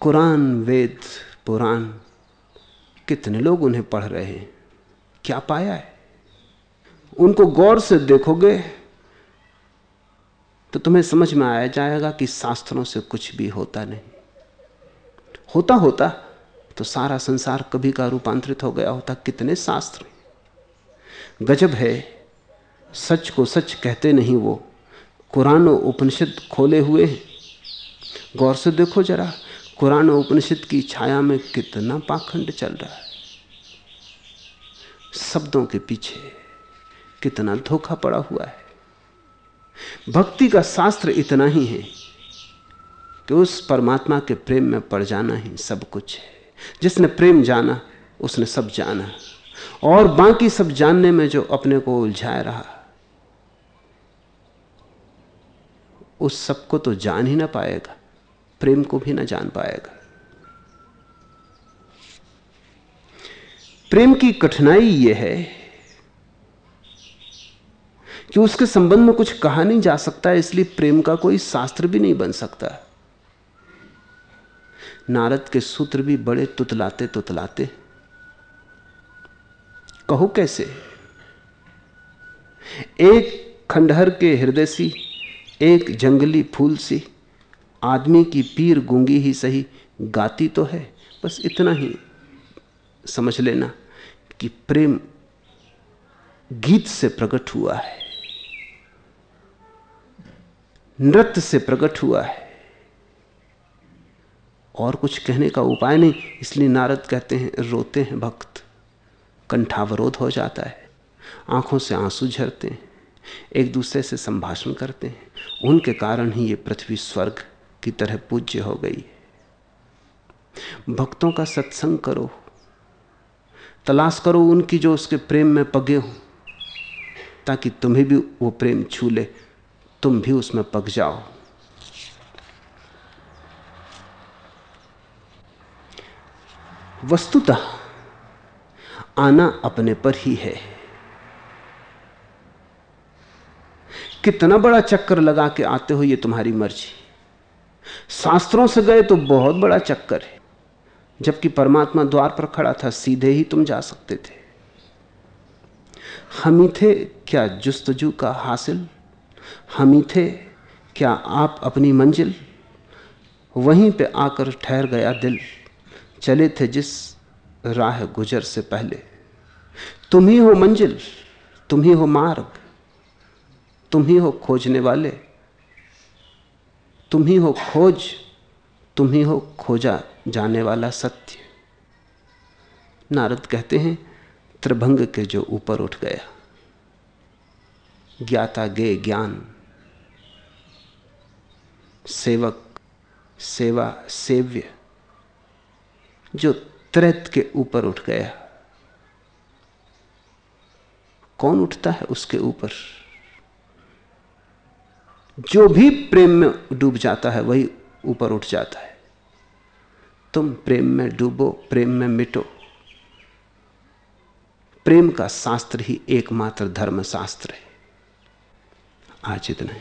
कुरान, वेद, पुराण, कितने लोग उन्हें पढ़ रहे हैं? क्या पाया है? उनको गौर से देखोगे तो तुम्हें समझ में आया जाएगा कि शास्त्रों से कुछ भी होता नहीं। होता होता तो सारा संसार कभी का रूपांतरित हो गया होता कितने शास्त्र। गजब है, सच को सच कहते नहीं वो। कुरान उपनिषद खोले हुए हैं। गौर से देखो जरा, कुरान उपनिषद की छाया में कितना पाखंड चल रहा है। शब्दों के पीछे कितना धोखा पड़ा हुआ है। भक्ति का शास्त्र इतना ही है कि उस परमात्मा के प्रेम में पड़ जाना ही सब कुछ है। जिसने प्रेम जाना, उसने सब जाना। और बाकी सब जानने में जो अपने को उलझाए रहा, उस सबको तो जान ही ना पाएगा, प्रेम को भी ना जान पाएगा। प्रेम की कठिनाई यह है कि उसके संबंध में कुछ कहा नहीं जा सकता, इसलिए प्रेम का कोई शास्त्र भी नहीं बन सकता। नारद के सूत्र भी बड़े तुतलाते तुतलाते। कहो कैसे? एक खंडहर के हृदय सी, एक जंगली फूल सी, आदमी की पीर गूँगी ही सही, गाती तो है, बस इतना ही। समझ लेना कि प्रेम गीत से प्रकट हुआ है, नृत्य से प्रकट हुआ है। और कुछ कहने का उपाय नहीं, इसलिए नारद कहते हैं, रोते हैं भक्त। कंठावरोध हो जाता है। आँखों से आँसू झरते हैं। एक दूसरे से संभाषण करते हैं। उनके कारण ही ये पृथ्वी स्वर्ग की तरह पूज्य हो गई है। भक्तों का सत्संग करो। तलाश करो उनकी जो उसके प्रेम में पगे हो, ताकि तुम्हें भी वो प्रेम छू ले, तुम भी उसमें पक जाओ। वस्तुतः आना अपने पर ही है। कितना बड़ा चक्कर लगा के आते हो ये तुम्हारी मर्ज़ी। शास्त्रों से गए तो बहुत बड़ा चक्कर है। जबकि परमात्मा द्वार पर खड़ा था, सीधे ही तुम जा सकते थे। हम ही थे क्या जुस्तजू का हासिल? हम ही थे क्या आप अपनी मंजिल? वहीं पे आकर ठहर गया दिल। चले थे जिस राह गुजर से पहले। तुम ही हो मंजिल, तुम ही हो मार्ग, तुम ही हो खोजने वाले, तुम ही हो खोज, तुम ही हो खोजा जाने वाला सत्य। नारद कहते हैं, त्रिभंग के जो ऊपर उठ गया, ज्ञाता गे ज्ञान, सेवक, सेवा सेव्य। जो त्रैत के ऊपर उठ गया। कौन उठता है उसके ऊपर? जो भी प्रेम में डूब जाता है, वही ऊपर उठ जाता है। तुम प्रेम में डूबो, प्रेम में मिटो। प्रेम का शास्त्र ही एकमात्र धर्म शास्त्र है। आज इतना ही।